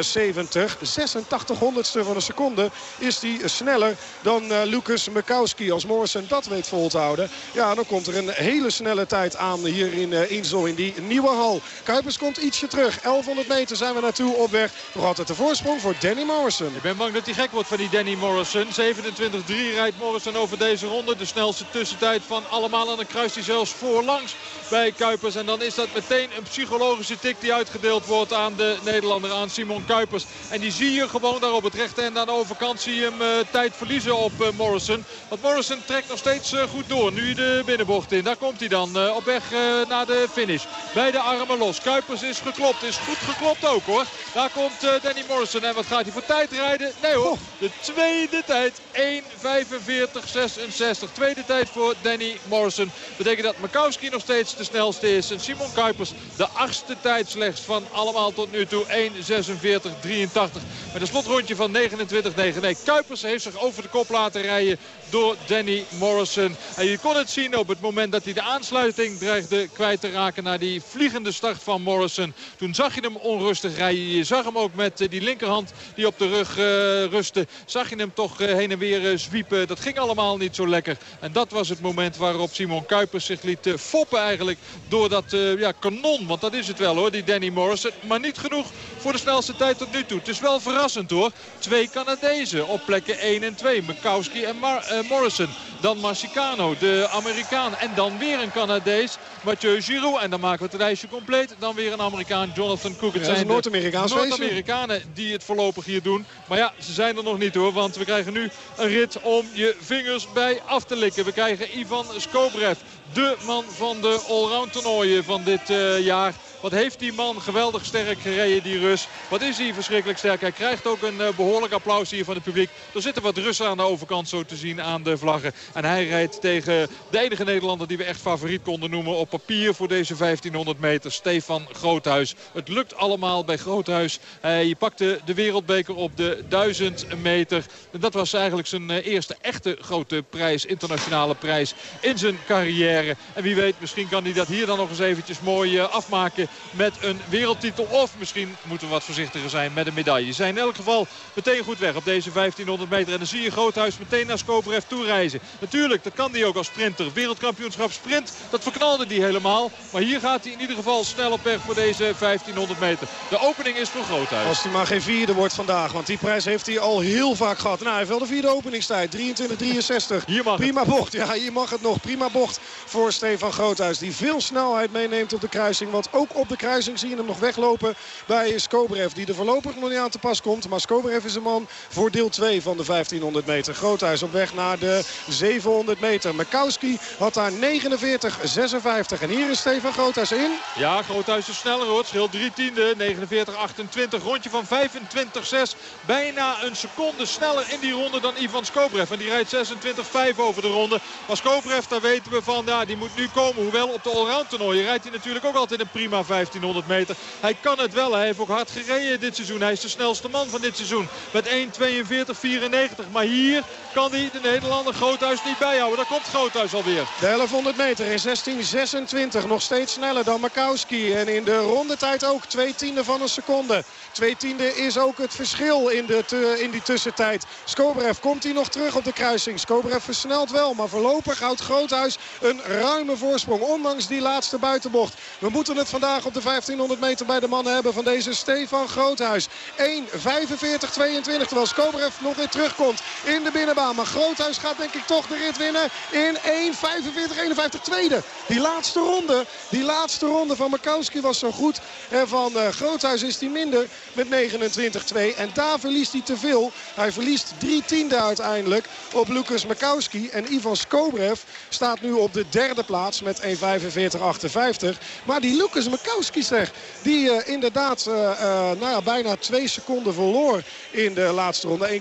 70. 86 honderdste van een seconde is hij sneller dan uh, Lucas Mikowski. Als Morrison dat weet vol te houden. Ja, dan komt er een hele snelle tijd aan hier in uh, Insel in die nieuwe hal. Kuipers komt ietsje terug. 1100 meter zijn we naartoe op weg. Nog altijd de voorsprong voor Danny Morrison. Ik ben bang dat hij gek wordt van die Danny Morrison. 27-3 rijdt Morrison over deze ronde. De snelste tussentijd van allemaal. En dan kruist hij zelfs voorlangs bij Kuipers. En dan is dat meteen een psychologische tik die uitgedeeld wordt aan de Nederlander, aan Simon Kuipers. En die zie je gewoon daar op het rechte en aan de overkant zie je hem uh, tijd verliezen op uh, Morrison. Want Morrison trekt nog steeds uh, goed door. Nu de binnenbocht in. Daar komt hij dan op weg naar de finish. Beide armen los. Kuipers is geklopt. Is goed geklopt ook hoor. Daar komt Danny Morrison. En wat gaat hij voor tijd rijden? Nee hoor. De tweede tijd. 1.45.66. Tweede tijd voor Danny Morrison. Betekent dat Makowski nog steeds de snelste is. En Simon Kuipers de achtste tijd slechts van allemaal tot nu toe. 1.46.83. Met een slotrondje van 29.9. Nee, Kuipers heeft zich over de kop laten rijden door Danny Morrison. En je kon het zien op het moment dat hij de aansluiting dreigde kwijt te raken naar die vliegende start van Morrison. Toen zag je hem onrustig rijden. Je zag hem ook met die linkerhand die op de rug uh, rustte. Zag je hem toch uh, heen en weer zwiepen. Dat ging allemaal niet zo lekker. En dat was het moment waarop Simon Kuipers zich liet foppen eigenlijk door dat ja, kanon. Want dat is het wel hoor, die Danny Morrison. Maar niet genoeg voor de snelste tijd tot nu toe. Het is wel verrassend hoor. Twee Canadezen op plekken 1 en 2. Mikowski en Morrison. Dan Marcicano, de Amerikaan. En dan weer een Canadees, Mathieu Giroux. En dan maken we het lijstje compleet. Dan weer een Amerikaan, Jonathan Cook. Het ja, zijn Noord-Amerikaans Noord-Amerikanen die het voorlopig hier doen. Maar ja, ze zijn er nog niet hoor. Want we krijgen nu een rit om je vingers bij af te likken. We krijgen Ivan Skobrev. De man van de allround toernooien van dit uh, jaar. Wat heeft die man geweldig sterk gereden, die Rus. Wat is hij verschrikkelijk sterk. Hij krijgt ook een uh, behoorlijk applaus hier van het publiek. Er zitten wat Russen aan de overkant zo te zien aan de vlaggen. En hij rijdt tegen de enige Nederlander die we echt favoriet konden noemen op papier voor deze 1500 meter. Stefan Groothuis. Het lukt allemaal bij Groothuis. Hij pakte de wereldbeker op de 1000 meter. En dat was eigenlijk zijn uh, eerste echte grote prijs, internationale prijs in zijn carrière. En wie weet, misschien kan hij dat hier dan nog eens eventjes mooi uh, afmaken met een wereldtitel. Of misschien moeten we wat voorzichtiger zijn met een medaille. Ze zijn in elk geval meteen goed weg op deze 1500 meter. En dan zie je Groothuis meteen naar Skobref toe reizen. Natuurlijk, dat kan hij ook als sprinter. Wereldkampioenschap sprint, dat verknalde hij helemaal. Maar hier gaat hij in ieder geval snel op weg voor deze 1500 meter. De opening is voor Groothuis. Als hij maar geen vierde wordt vandaag. Want die prijs heeft hij al heel vaak gehad. Nou, hij heeft wel de vierde openingstijd. 23-63. Hier mag Prima bocht. Ja, hier mag het nog. Prima bocht voor Stefan Groothuis. Die veel snelheid meeneemt op de kruising. Want ook op de kruising zie je hem nog weglopen bij Skobrev. Die er voorlopig nog niet aan te pas komt. Maar Skobrev is een man voor deel 2 van de 1500 meter. Groothuis op weg naar de 700 meter. Makowski had daar 49-56. En hier is Stefan Groothuis in. Ja, Groothuis is sneller hoor. Scheelt 3 tiende. 49-28. Rondje van 25-6. Bijna een seconde sneller in die ronde dan Ivan Skobrev. En die rijdt 26-5 over de ronde. Maar Skobrev, daar weten we van, ja, die moet nu komen. Hoewel op de allround toernooien rijdt hij natuurlijk ook altijd een prima 1500 meter. Hij kan het wel. Hij heeft ook hard gereden dit seizoen. Hij is de snelste man van dit seizoen. Met 1.42.94. Maar hier kan hij de Nederlander Groothuis niet bijhouden. Daar komt Groothuis alweer. De 1100 meter in 16.26. Nog steeds sneller dan Makowski. En in de rondetijd ook. Twee tiende van een seconde. Twee tiende is ook het verschil in, de, in die tussentijd. Skobrev komt hij nog terug op de kruising. Skobrev versnelt wel. Maar voorlopig houdt Groothuis een ruime voorsprong. Ondanks die laatste buitenbocht. We moeten het vandaag op de 1500 meter bij de mannen hebben van deze Stefan Groothuis. 1.45.22. Terwijl Skobrev nog weer terugkomt in de binnenbaan. Maar Groothuis gaat denk ik toch de rit winnen in 1.45.51. Tweede. Die laatste ronde. Die laatste ronde van Makowski was zo goed. En van uh, Groothuis is hij minder met 29-2. En daar verliest hij te veel. Hij verliest drie tiende uiteindelijk op Lucas Makowski. En Ivan Skobrev staat nu op de derde plaats met 1.45.58. Maar die Lucas Makowski zeg, die uh, inderdaad uh, nou ja, bijna twee seconden verloor in de laatste ronde.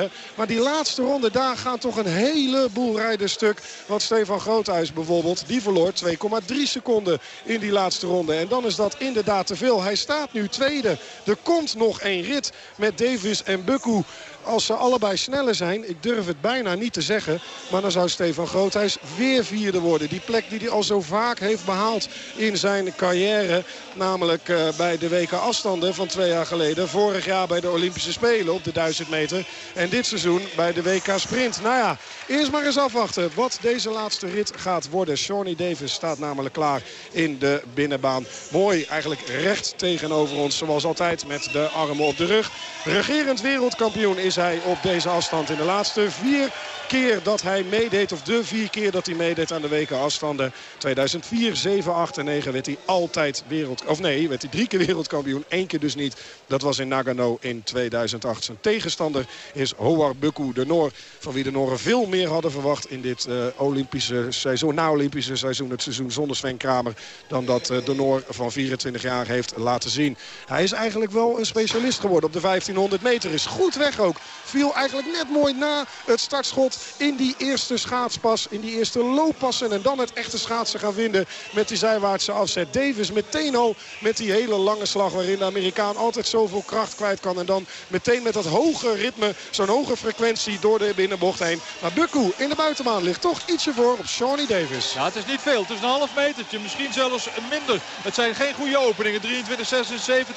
1,9. Maar die laatste ronde, daar gaan toch een heleboel rijders stuk. Want Stefan Groothuis bijvoorbeeld, die verloor 2,3 seconden in die laatste ronde. En dan is dat inderdaad te veel. Hij staat nu tweede. Er komt nog één rit met Davis en Bukku. Als ze allebei sneller zijn, ik durf het bijna niet te zeggen... maar dan zou Stefan Groothuis weer vierde worden. Die plek die hij al zo vaak heeft behaald in zijn carrière. Namelijk uh, bij de WK afstanden van twee jaar geleden. Vorig jaar bij de Olympische Spelen op de 1000 meter. En dit seizoen bij de WK Sprint. Nou ja, eerst maar eens afwachten wat deze laatste rit gaat worden. Shawnee Davis staat namelijk klaar in de binnenbaan. Mooi, eigenlijk recht tegenover ons. Zoals altijd met de armen op de rug. Regerend wereldkampioen is hij op deze afstand in de laatste vier keer dat hij meedeed, of de vier keer dat hij meedeed aan de weken afstanden. 2004, 7, 8 en 9 werd hij altijd wereld... Of nee, werd hij drie keer wereldkampioen. één keer dus niet. Dat was in Nagano in 2008. Zijn tegenstander is Howard Bukku, de Noor. Van wie de Nooren veel meer hadden verwacht in dit uh, Olympische seizoen. Na Olympische seizoen, het seizoen zonder Sven Kramer. Dan dat uh, de Noor van 24 jaar heeft laten zien. Hij is eigenlijk wel een specialist geworden op de 1500 meter. Is goed weg ook. Viel eigenlijk net mooi na het startschot in die eerste schaatspas. In die eerste looppassen. En dan het echte schaatsen gaan vinden met die zijwaartse afzet. Davis meteen al met die hele lange slag waarin de Amerikaan altijd zoveel kracht kwijt kan. En dan meteen met dat hoge ritme, zo'n hoge frequentie door de binnenbocht heen. Maar Bukku in de buitenbaan ligt toch ietsje voor op Shawnee Davis. Ja, het is niet veel. Het is een half metertje. Misschien zelfs minder. Het zijn geen goede openingen. 23,76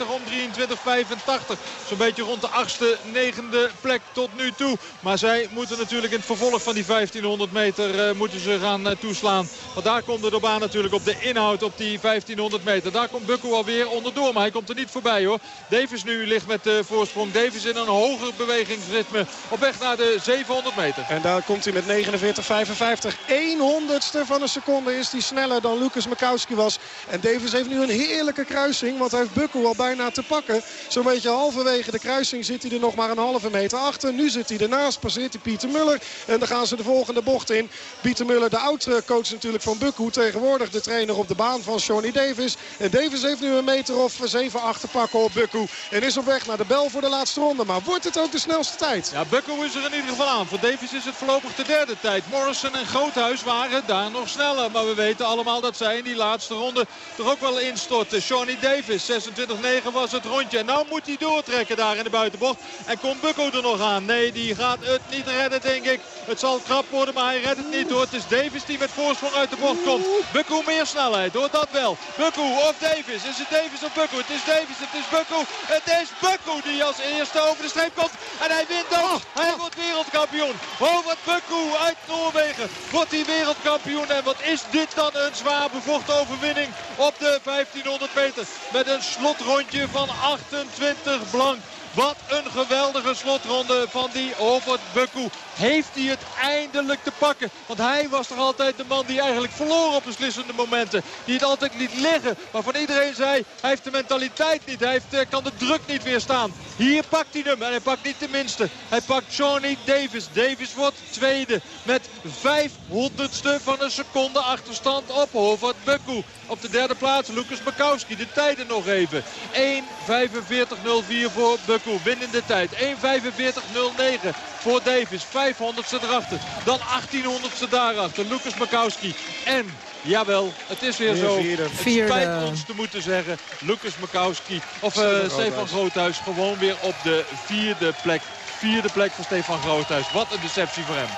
om 23,85. Zo'n beetje rond de achtste, negende plek tot nu toe. Maar zij moeten natuurlijk in het vervolg van die 1500 meter uh, moeten ze gaan uh, toeslaan. Want daar komt het op natuurlijk op de inhoud op die 1500 meter. Daar komt Bukku alweer onderdoor. Maar hij komt er niet voorbij hoor. Davis nu ligt met de voorsprong. Davis in een hoger bewegingsritme op weg naar de 700 meter. En daar komt hij met 49,55. 100ste van een seconde is hij sneller dan Lucas Makowski was. En Davis heeft nu een heerlijke kruising. Want hij heeft Bukku al bijna te pakken. Zo'n beetje halverwege de kruising zit hij er nog maar een halve meter achter. Nu zit hij ernaast. Passeert hij Pieter Muller. En dan gaan ze de volgende bocht in. Pieter Muller, de oudere coach natuurlijk van Bukku. Tegenwoordig de trainer op de baan van Shawnee Davis. En Davis heeft nu een meter of 7, 8 te pakken op Bukku. En is op weg naar de bel voor de laatste ronde. Maar wordt het ook de snelste tijd? Ja, Bukku is er in ieder geval aan. Voor Davis is het voorlopig de derde tijd. Morrison en Groothuis waren daar nog sneller. Maar we weten allemaal dat zij in die laatste ronde toch ook wel instorten. Shawnee Davis, 26-9 was het rondje. En nou moet hij doortrekken daar in de buitenbocht. En komt Bukku nog aan. Nee, die gaat het niet redden, denk ik. Het zal krap worden, maar hij redt het niet hoor. Het is Davis die met voorsprong uit de bocht komt. Bukku meer snelheid, hoor dat wel. Bukku of Davis. Is het Davis of Bukku? Het is Davis, het is Bukku. Het is Bukku die als eerste over de streep komt. En hij wint ook. Hij wordt wereldkampioen. Howard Bukku uit Noorwegen wordt hij wereldkampioen. En wat is dit dan een zwaar bevochten overwinning op de 1500 meter. Met een slotrondje van 28 blank. Wat een geweldige slotronde van die Overt Bukku. Heeft hij het eindelijk te pakken? Want hij was toch altijd de man die eigenlijk verloor op beslissende momenten. Die het altijd liet liggen. Waarvan iedereen zei, hij heeft de mentaliteit niet. Hij heeft, eh, kan de druk niet weerstaan. Hier pakt hij hem. En hij pakt niet de minste. Hij pakt Johnny Davis. Davis wordt tweede. Met 500ste van een seconde achterstand op Overt Bukku. Op de derde plaats Lucas Makowski. De tijden nog even. 1.45.04 voor Bukku. Binnen de tijd. 1.45.09 voor Davis. 500ste erachter. Dan 1800ste daarachter. Lucas Makowski. En Jawel, het is weer zo. Het spijt ons te moeten zeggen. Lucas Makowski of uh, Stefan Groothuis gewoon weer op de vierde plek. Vierde plek voor Stefan Groothuis. Wat een deceptie voor hem.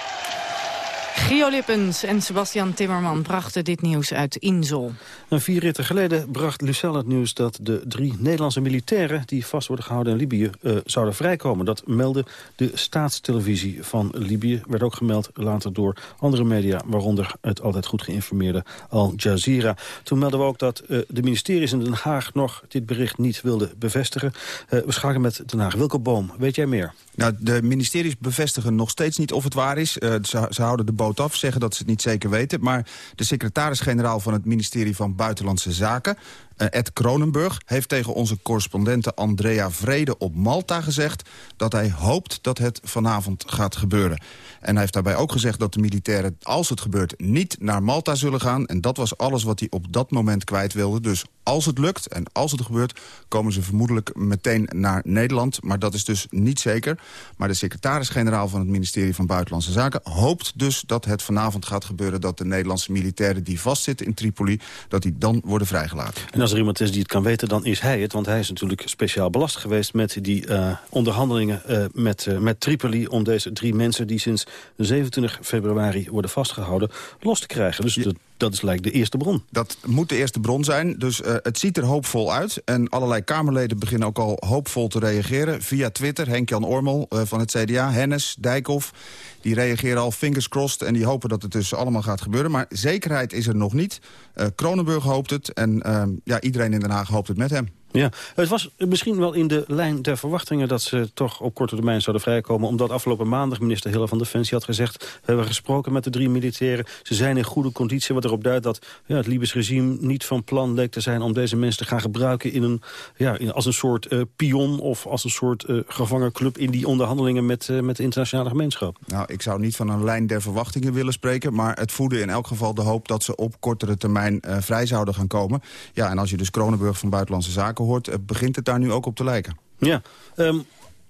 Gio Lippens en Sebastian Timmerman brachten dit nieuws uit Insel. Een vier ritten geleden bracht Lucelle het nieuws dat de drie Nederlandse militairen... die vast worden gehouden in Libië, uh, zouden vrijkomen. Dat meldde de staatstelevisie van Libië. Werd ook gemeld later door andere media... waaronder het altijd goed geïnformeerde Al Jazeera. Toen melden we ook dat uh, de ministeries in Den Haag... nog dit bericht niet wilden bevestigen. Uh, we schakelen met Den Haag. Wilke Boom, weet jij meer? Nou, de ministeries bevestigen nog steeds niet of het waar is. Uh, ze, ze, houden de af, zeggen dat ze het niet zeker weten. Maar de secretaris-generaal van het ministerie van Buitenlandse Zaken... Uh, Ed Kronenburg heeft tegen onze correspondente Andrea Vrede op Malta gezegd... dat hij hoopt dat het vanavond gaat gebeuren. En hij heeft daarbij ook gezegd dat de militairen, als het gebeurt... niet naar Malta zullen gaan. En dat was alles wat hij op dat moment kwijt wilde. Dus als het lukt en als het gebeurt... komen ze vermoedelijk meteen naar Nederland. Maar dat is dus niet zeker. Maar de secretaris-generaal van het ministerie van Buitenlandse Zaken... hoopt dus dat het vanavond gaat gebeuren... dat de Nederlandse militairen die vastzitten in Tripoli... dat die dan worden vrijgelaten. Als er iemand is die het kan weten, dan is hij het. Want hij is natuurlijk speciaal belast geweest met die uh, onderhandelingen uh, met, uh, met Tripoli... om deze drie mensen die sinds 27 februari worden vastgehouden los te krijgen. Dus dat, dat is lijkt de eerste bron. Dat moet de eerste bron zijn. Dus uh, het ziet er hoopvol uit. En allerlei Kamerleden beginnen ook al hoopvol te reageren. Via Twitter, Henk-Jan Ormel uh, van het CDA, Hennis, Dijkhoff... die reageren al fingers crossed en die hopen dat het dus allemaal gaat gebeuren. Maar zekerheid is er nog niet. Uh, Kronenburg hoopt het en ja, iedereen in Den Haag hoopt het met hem. Ja, het was misschien wel in de lijn der verwachtingen... dat ze toch op korte termijn zouden vrijkomen... omdat afgelopen maandag minister Hille van Defensie had gezegd... we hebben gesproken met de drie militairen. Ze zijn in goede conditie, wat erop duidt dat ja, het Libisch regime... niet van plan leek te zijn om deze mensen te gaan gebruiken... In een, ja, in, als een soort uh, pion of als een soort uh, gevangenclub... in die onderhandelingen met, uh, met de internationale gemeenschap. Nou, ik zou niet van een lijn der verwachtingen willen spreken... maar het voedde in elk geval de hoop dat ze op kortere termijn vrij zouden gaan komen. Ja, en als je dus Kronenburg van Buitenlandse Zaken hoort... begint het daar nu ook op te lijken. Ja, um,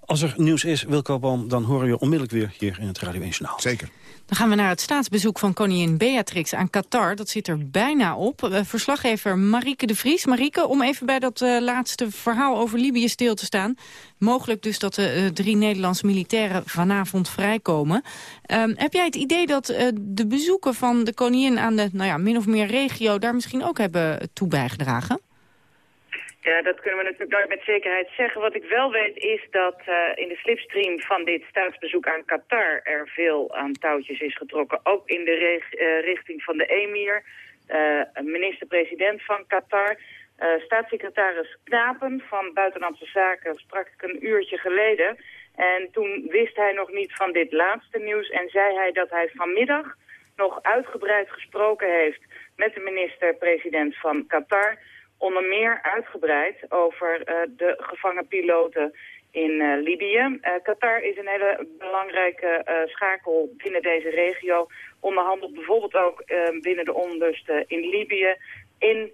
als er nieuws is, Wilco Boom, dan horen je onmiddellijk weer hier in het Radio 1 Journaal. Zeker. Dan gaan we naar het staatsbezoek van koningin Beatrix aan Qatar. Dat zit er bijna op. Verslaggever Marieke de Vries. Marieke, om even bij dat uh, laatste verhaal over Libië stil te staan. Mogelijk dus dat de uh, drie Nederlandse militairen vanavond vrijkomen. Um, heb jij het idee dat uh, de bezoeken van de koningin aan de nou ja, min of meer regio... daar misschien ook hebben toe bijgedragen? Ja, dat kunnen we natuurlijk nooit met zekerheid zeggen. Wat ik wel weet is dat uh, in de slipstream van dit staatsbezoek aan Qatar er veel aan touwtjes is getrokken. Ook in de uh, richting van de emir, uh, minister-president van Qatar. staatssecretaris Knapen van Buitenlandse Zaken sprak ik een uurtje geleden. En toen wist hij nog niet van dit laatste nieuws en zei hij dat hij vanmiddag nog uitgebreid gesproken heeft met de minister-president van Qatar onder meer uitgebreid over uh, de gevangen piloten in uh, Libië. Uh, Qatar is een hele belangrijke schakel binnen deze regio. Onderhandelt bijvoorbeeld ook binnen de onlusten in Libië, in,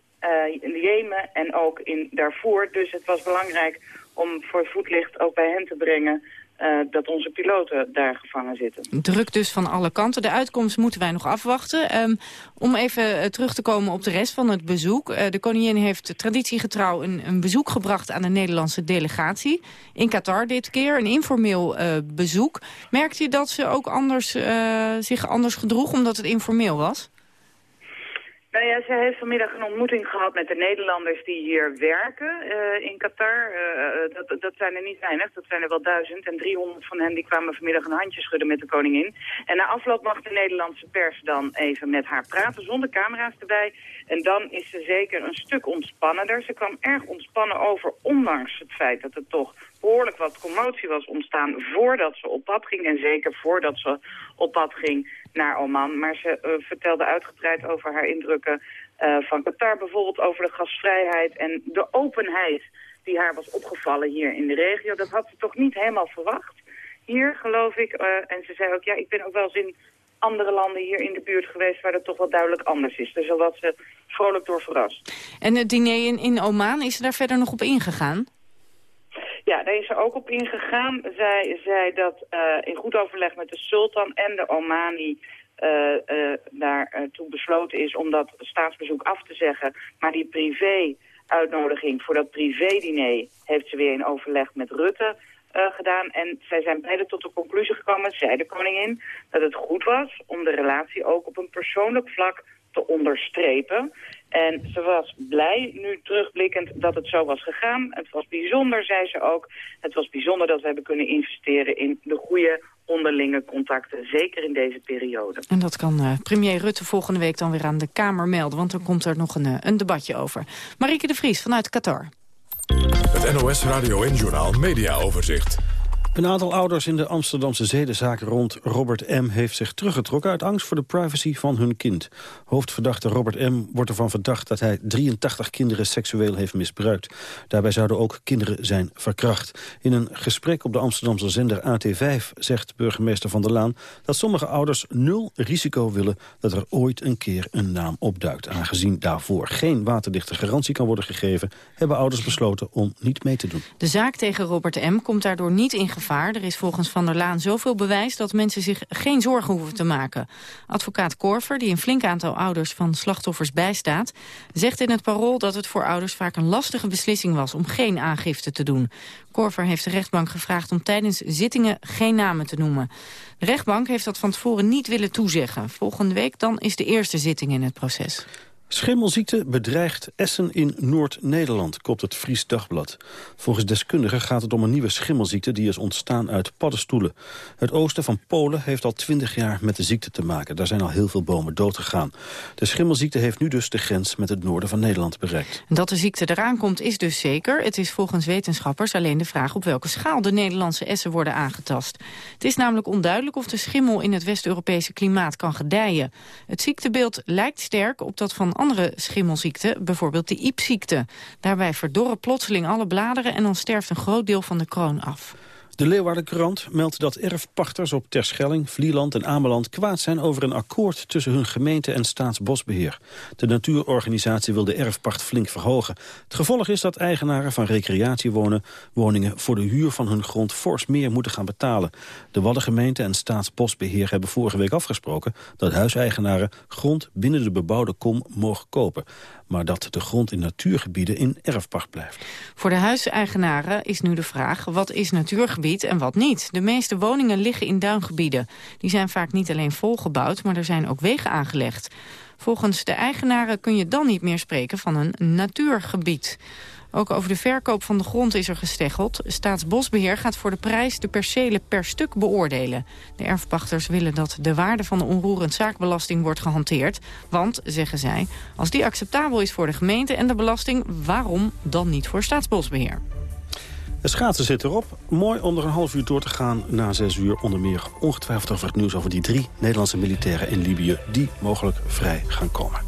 in Jemen en ook in Darfur. Dus het was belangrijk om voor voetlicht ook bij hen te brengen eh, dat onze piloten daar gevangen zitten. Druk dus van alle kanten. De uitkomst moeten wij nog afwachten. Ehm, om even eh, terug te komen op de rest van het bezoek. Uh, de koningin heeft traditiegetrouw een, een, bezoek gebracht aan de Nederlandse delegatie. In Qatar dit keer, een informeel bezoek. Merkt u dat ze ook anders, zich anders gedroeg omdat het informeel was? Nou ja, ze heeft vanmiddag een ontmoeting gehad met de Nederlanders die hier werken uh, in Qatar. Uh, dat, dat zijn er niet weinig, dat zijn er wel duizend. En 300 van hen die kwamen vanmiddag een handje schudden met de koningin. En na afloop mag de Nederlandse pers dan even met haar praten, zonder camera's erbij. En dan is ze zeker een stuk ontspannender. Ze kwam erg ontspannen over, ondanks het feit dat er toch behoorlijk wat commotie was ontstaan voordat ze op pad ging. En zeker voordat ze op pad ging naar Oman. Maar ze uh, vertelde uitgebreid over haar indrukken uh, van Qatar. Bijvoorbeeld over de gasvrijheid en de openheid die haar was opgevallen hier in de regio. Dat had ze toch niet helemaal verwacht hier, geloof ik. Uh, en ze zei ook, ja, ik ben ook wel eens in andere landen hier in de buurt geweest... waar dat toch wel duidelijk anders is. Dus was ze vrolijk door verrast. En het diner in, in Oman, is ze daar verder nog op ingegaan? Ja, daar is ze ook op ingegaan. Zij zei dat uh, in goed overleg met de sultan en de Omani... Uh, uh, daartoe besloten is om dat staatsbezoek af te zeggen. Maar die privé-uitnodiging voor dat privé-diner heeft ze weer in overleg met Rutte gedaan. En zij zijn beide tot de conclusie gekomen, zei de koningin, dat het goed was om de relatie ook op een persoonlijk vlak te onderstrepen. En ze was blij, nu terugblikkend, dat het zo was gegaan. Het was bijzonder, zei ze ook. Het was bijzonder dat we hebben kunnen investeren in de goede onderlinge contacten. Zeker in deze periode. En dat kan uh, premier Rutte volgende week dan weer aan de Kamer melden. Want dan komt er nog een, uh, een debatje over. Marieke de Vries vanuit Qatar. Het NOS Radio en Journaal Media Overzicht. Een aantal ouders in de Amsterdamse zedenzaak rond Robert M. heeft zich teruggetrokken uit angst voor de privacy van hun kind. Hoofdverdachte Robert M. wordt ervan verdacht dat hij 83 kinderen seksueel heeft misbruikt. Daarbij zouden ook kinderen zijn verkracht. In een gesprek op de Amsterdamse zender AT5 zegt burgemeester Van der Laan dat sommige ouders nul risico willen dat er ooit een keer een naam opduikt. Aangezien daarvoor geen waterdichte garantie kan worden gegeven, hebben ouders besloten om niet mee te doen. De zaak tegen Robert M. komt daardoor niet in gevaar. Er is volgens Van der Laan zoveel bewijs dat mensen zich geen zorgen hoeven te maken. Advocaat Korver, die een flink aantal ouders van slachtoffers bijstaat... zegt in het parool dat het voor ouders vaak een lastige beslissing was... om geen aangifte te doen. Korver heeft de rechtbank gevraagd om tijdens zittingen geen namen te noemen. De rechtbank heeft dat van tevoren niet willen toezeggen. Volgende week dan is de eerste zitting in het proces. Schimmelziekte bedreigt Essen in Noord-Nederland, kopt het Fries Dagblad. Volgens deskundigen gaat het om een nieuwe schimmelziekte die is ontstaan uit paddenstoelen. Het oosten van Polen heeft al twintig jaar met de ziekte te maken. Daar zijn al heel veel bomen doodgegaan. De schimmelziekte heeft nu dus de grens met het noorden van Nederland bereikt. Dat de ziekte eraan komt is dus zeker. Het is volgens wetenschappers alleen de vraag op welke schaal de Nederlandse essen worden aangetast. Het is namelijk onduidelijk of de schimmel in het West-Europese klimaat kan gedijen. Het ziektebeeld lijkt sterk op dat van andere schimmelziekten, bijvoorbeeld de iepziekte. Daarbij verdorren plotseling alle bladeren en dan sterft een groot deel van de kroon af. De Leeuwardenkrant meldt dat erfpachters op Terschelling, Vlieland en Ameland kwaad zijn over een akkoord tussen hun gemeente en Staatsbosbeheer. De natuurorganisatie wil de erfpacht flink verhogen. Het gevolg is dat eigenaren van recreatiewoningen voor de huur van hun grond fors meer moeten gaan betalen. De Waddengemeente en Staatsbosbeheer hebben vorige week afgesproken dat huiseigenaren grond binnen de bebouwde kom mogen kopen maar dat de grond in natuurgebieden in erfpacht blijft. Voor de huiseigenaren is nu de vraag wat is natuurgebied en wat niet. De meeste woningen liggen in duingebieden. Die zijn vaak niet alleen volgebouwd, maar er zijn ook wegen aangelegd. Volgens de eigenaren kun je dan niet meer spreken van een natuurgebied. Ook over de verkoop van de grond is er gesteggeld. Staatsbosbeheer gaat voor de prijs de percelen per stuk beoordelen. De erfpachters willen dat de waarde van de onroerend zaakbelasting wordt gehanteerd. Want, zeggen zij, als die acceptabel is voor de gemeente en de belasting... waarom dan niet voor Staatsbosbeheer? Het schaatsen zit erop. Mooi om er een half uur door te gaan na zes uur. Onder meer ongetwijfeld over het nieuws over die drie Nederlandse militairen in Libië... die mogelijk vrij gaan komen.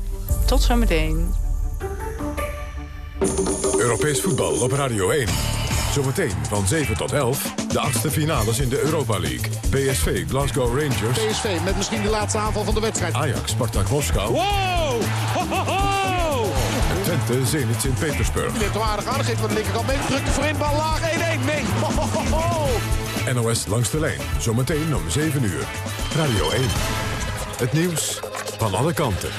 Tot zometeen. Europees voetbal op Radio 1. Zometeen van 7 tot 11 de achtste finales in de Europa League. PSV Glasgow Rangers. PSV met misschien de laatste aanval van de wedstrijd. Ajax Spartak Moskou. Wow! Ho, ho, ho! En Twente Zenit Sint-Petersburg. Die heeft hem aardig aangegeven van de linkerkant. Mee drukte voorin, bal laag 1-1. Nee. Ho. NOS langs de lijn, zometeen om 7 uur. Radio 1. Het nieuws van alle kanten.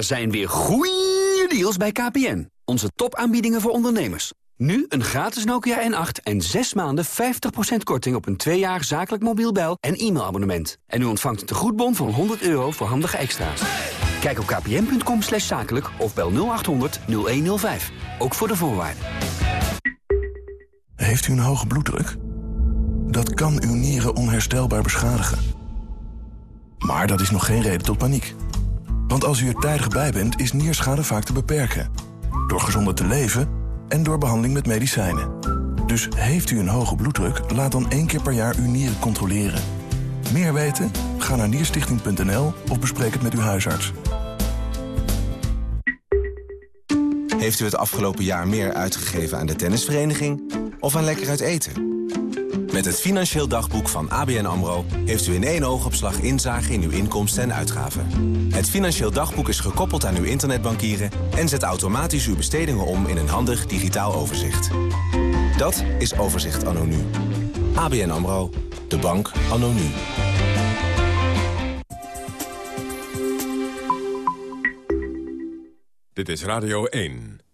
Er zijn weer goeie deals bij KPN. Onze topaanbiedingen voor ondernemers. Nu een gratis Nokia N8 en 6 maanden 50% korting op een 2 jaar zakelijk mobiel bel- en e-mailabonnement. En u ontvangt een tegoedbon van 100 euro voor handige extra's. Kijk op kpn.com slash zakelijk of bel 0800 0105. Ook voor de voorwaarden. Heeft u een hoge bloeddruk? Dat kan uw nieren onherstelbaar beschadigen. Maar dat is nog geen reden tot paniek. Want als u er tijdig bij bent, is nierschade vaak te beperken. Door gezonder te leven en door behandeling met medicijnen. Dus heeft u een hoge bloeddruk, laat dan één keer per jaar uw nieren controleren. Meer weten? Ga naar nierstichting.nl of bespreek het met uw huisarts. Heeft u het afgelopen jaar meer uitgegeven aan de tennisvereniging of aan lekker uit eten? Met het Financieel Dagboek van ABN AMRO... heeft u in één oogopslag inzage in uw inkomsten en uitgaven. Het Financieel Dagboek is gekoppeld aan uw internetbankieren... en zet automatisch uw bestedingen om in een handig digitaal overzicht. Dat is Overzicht Anno Nu. ABN AMRO. De bank Anno Nu. Dit is Radio 1.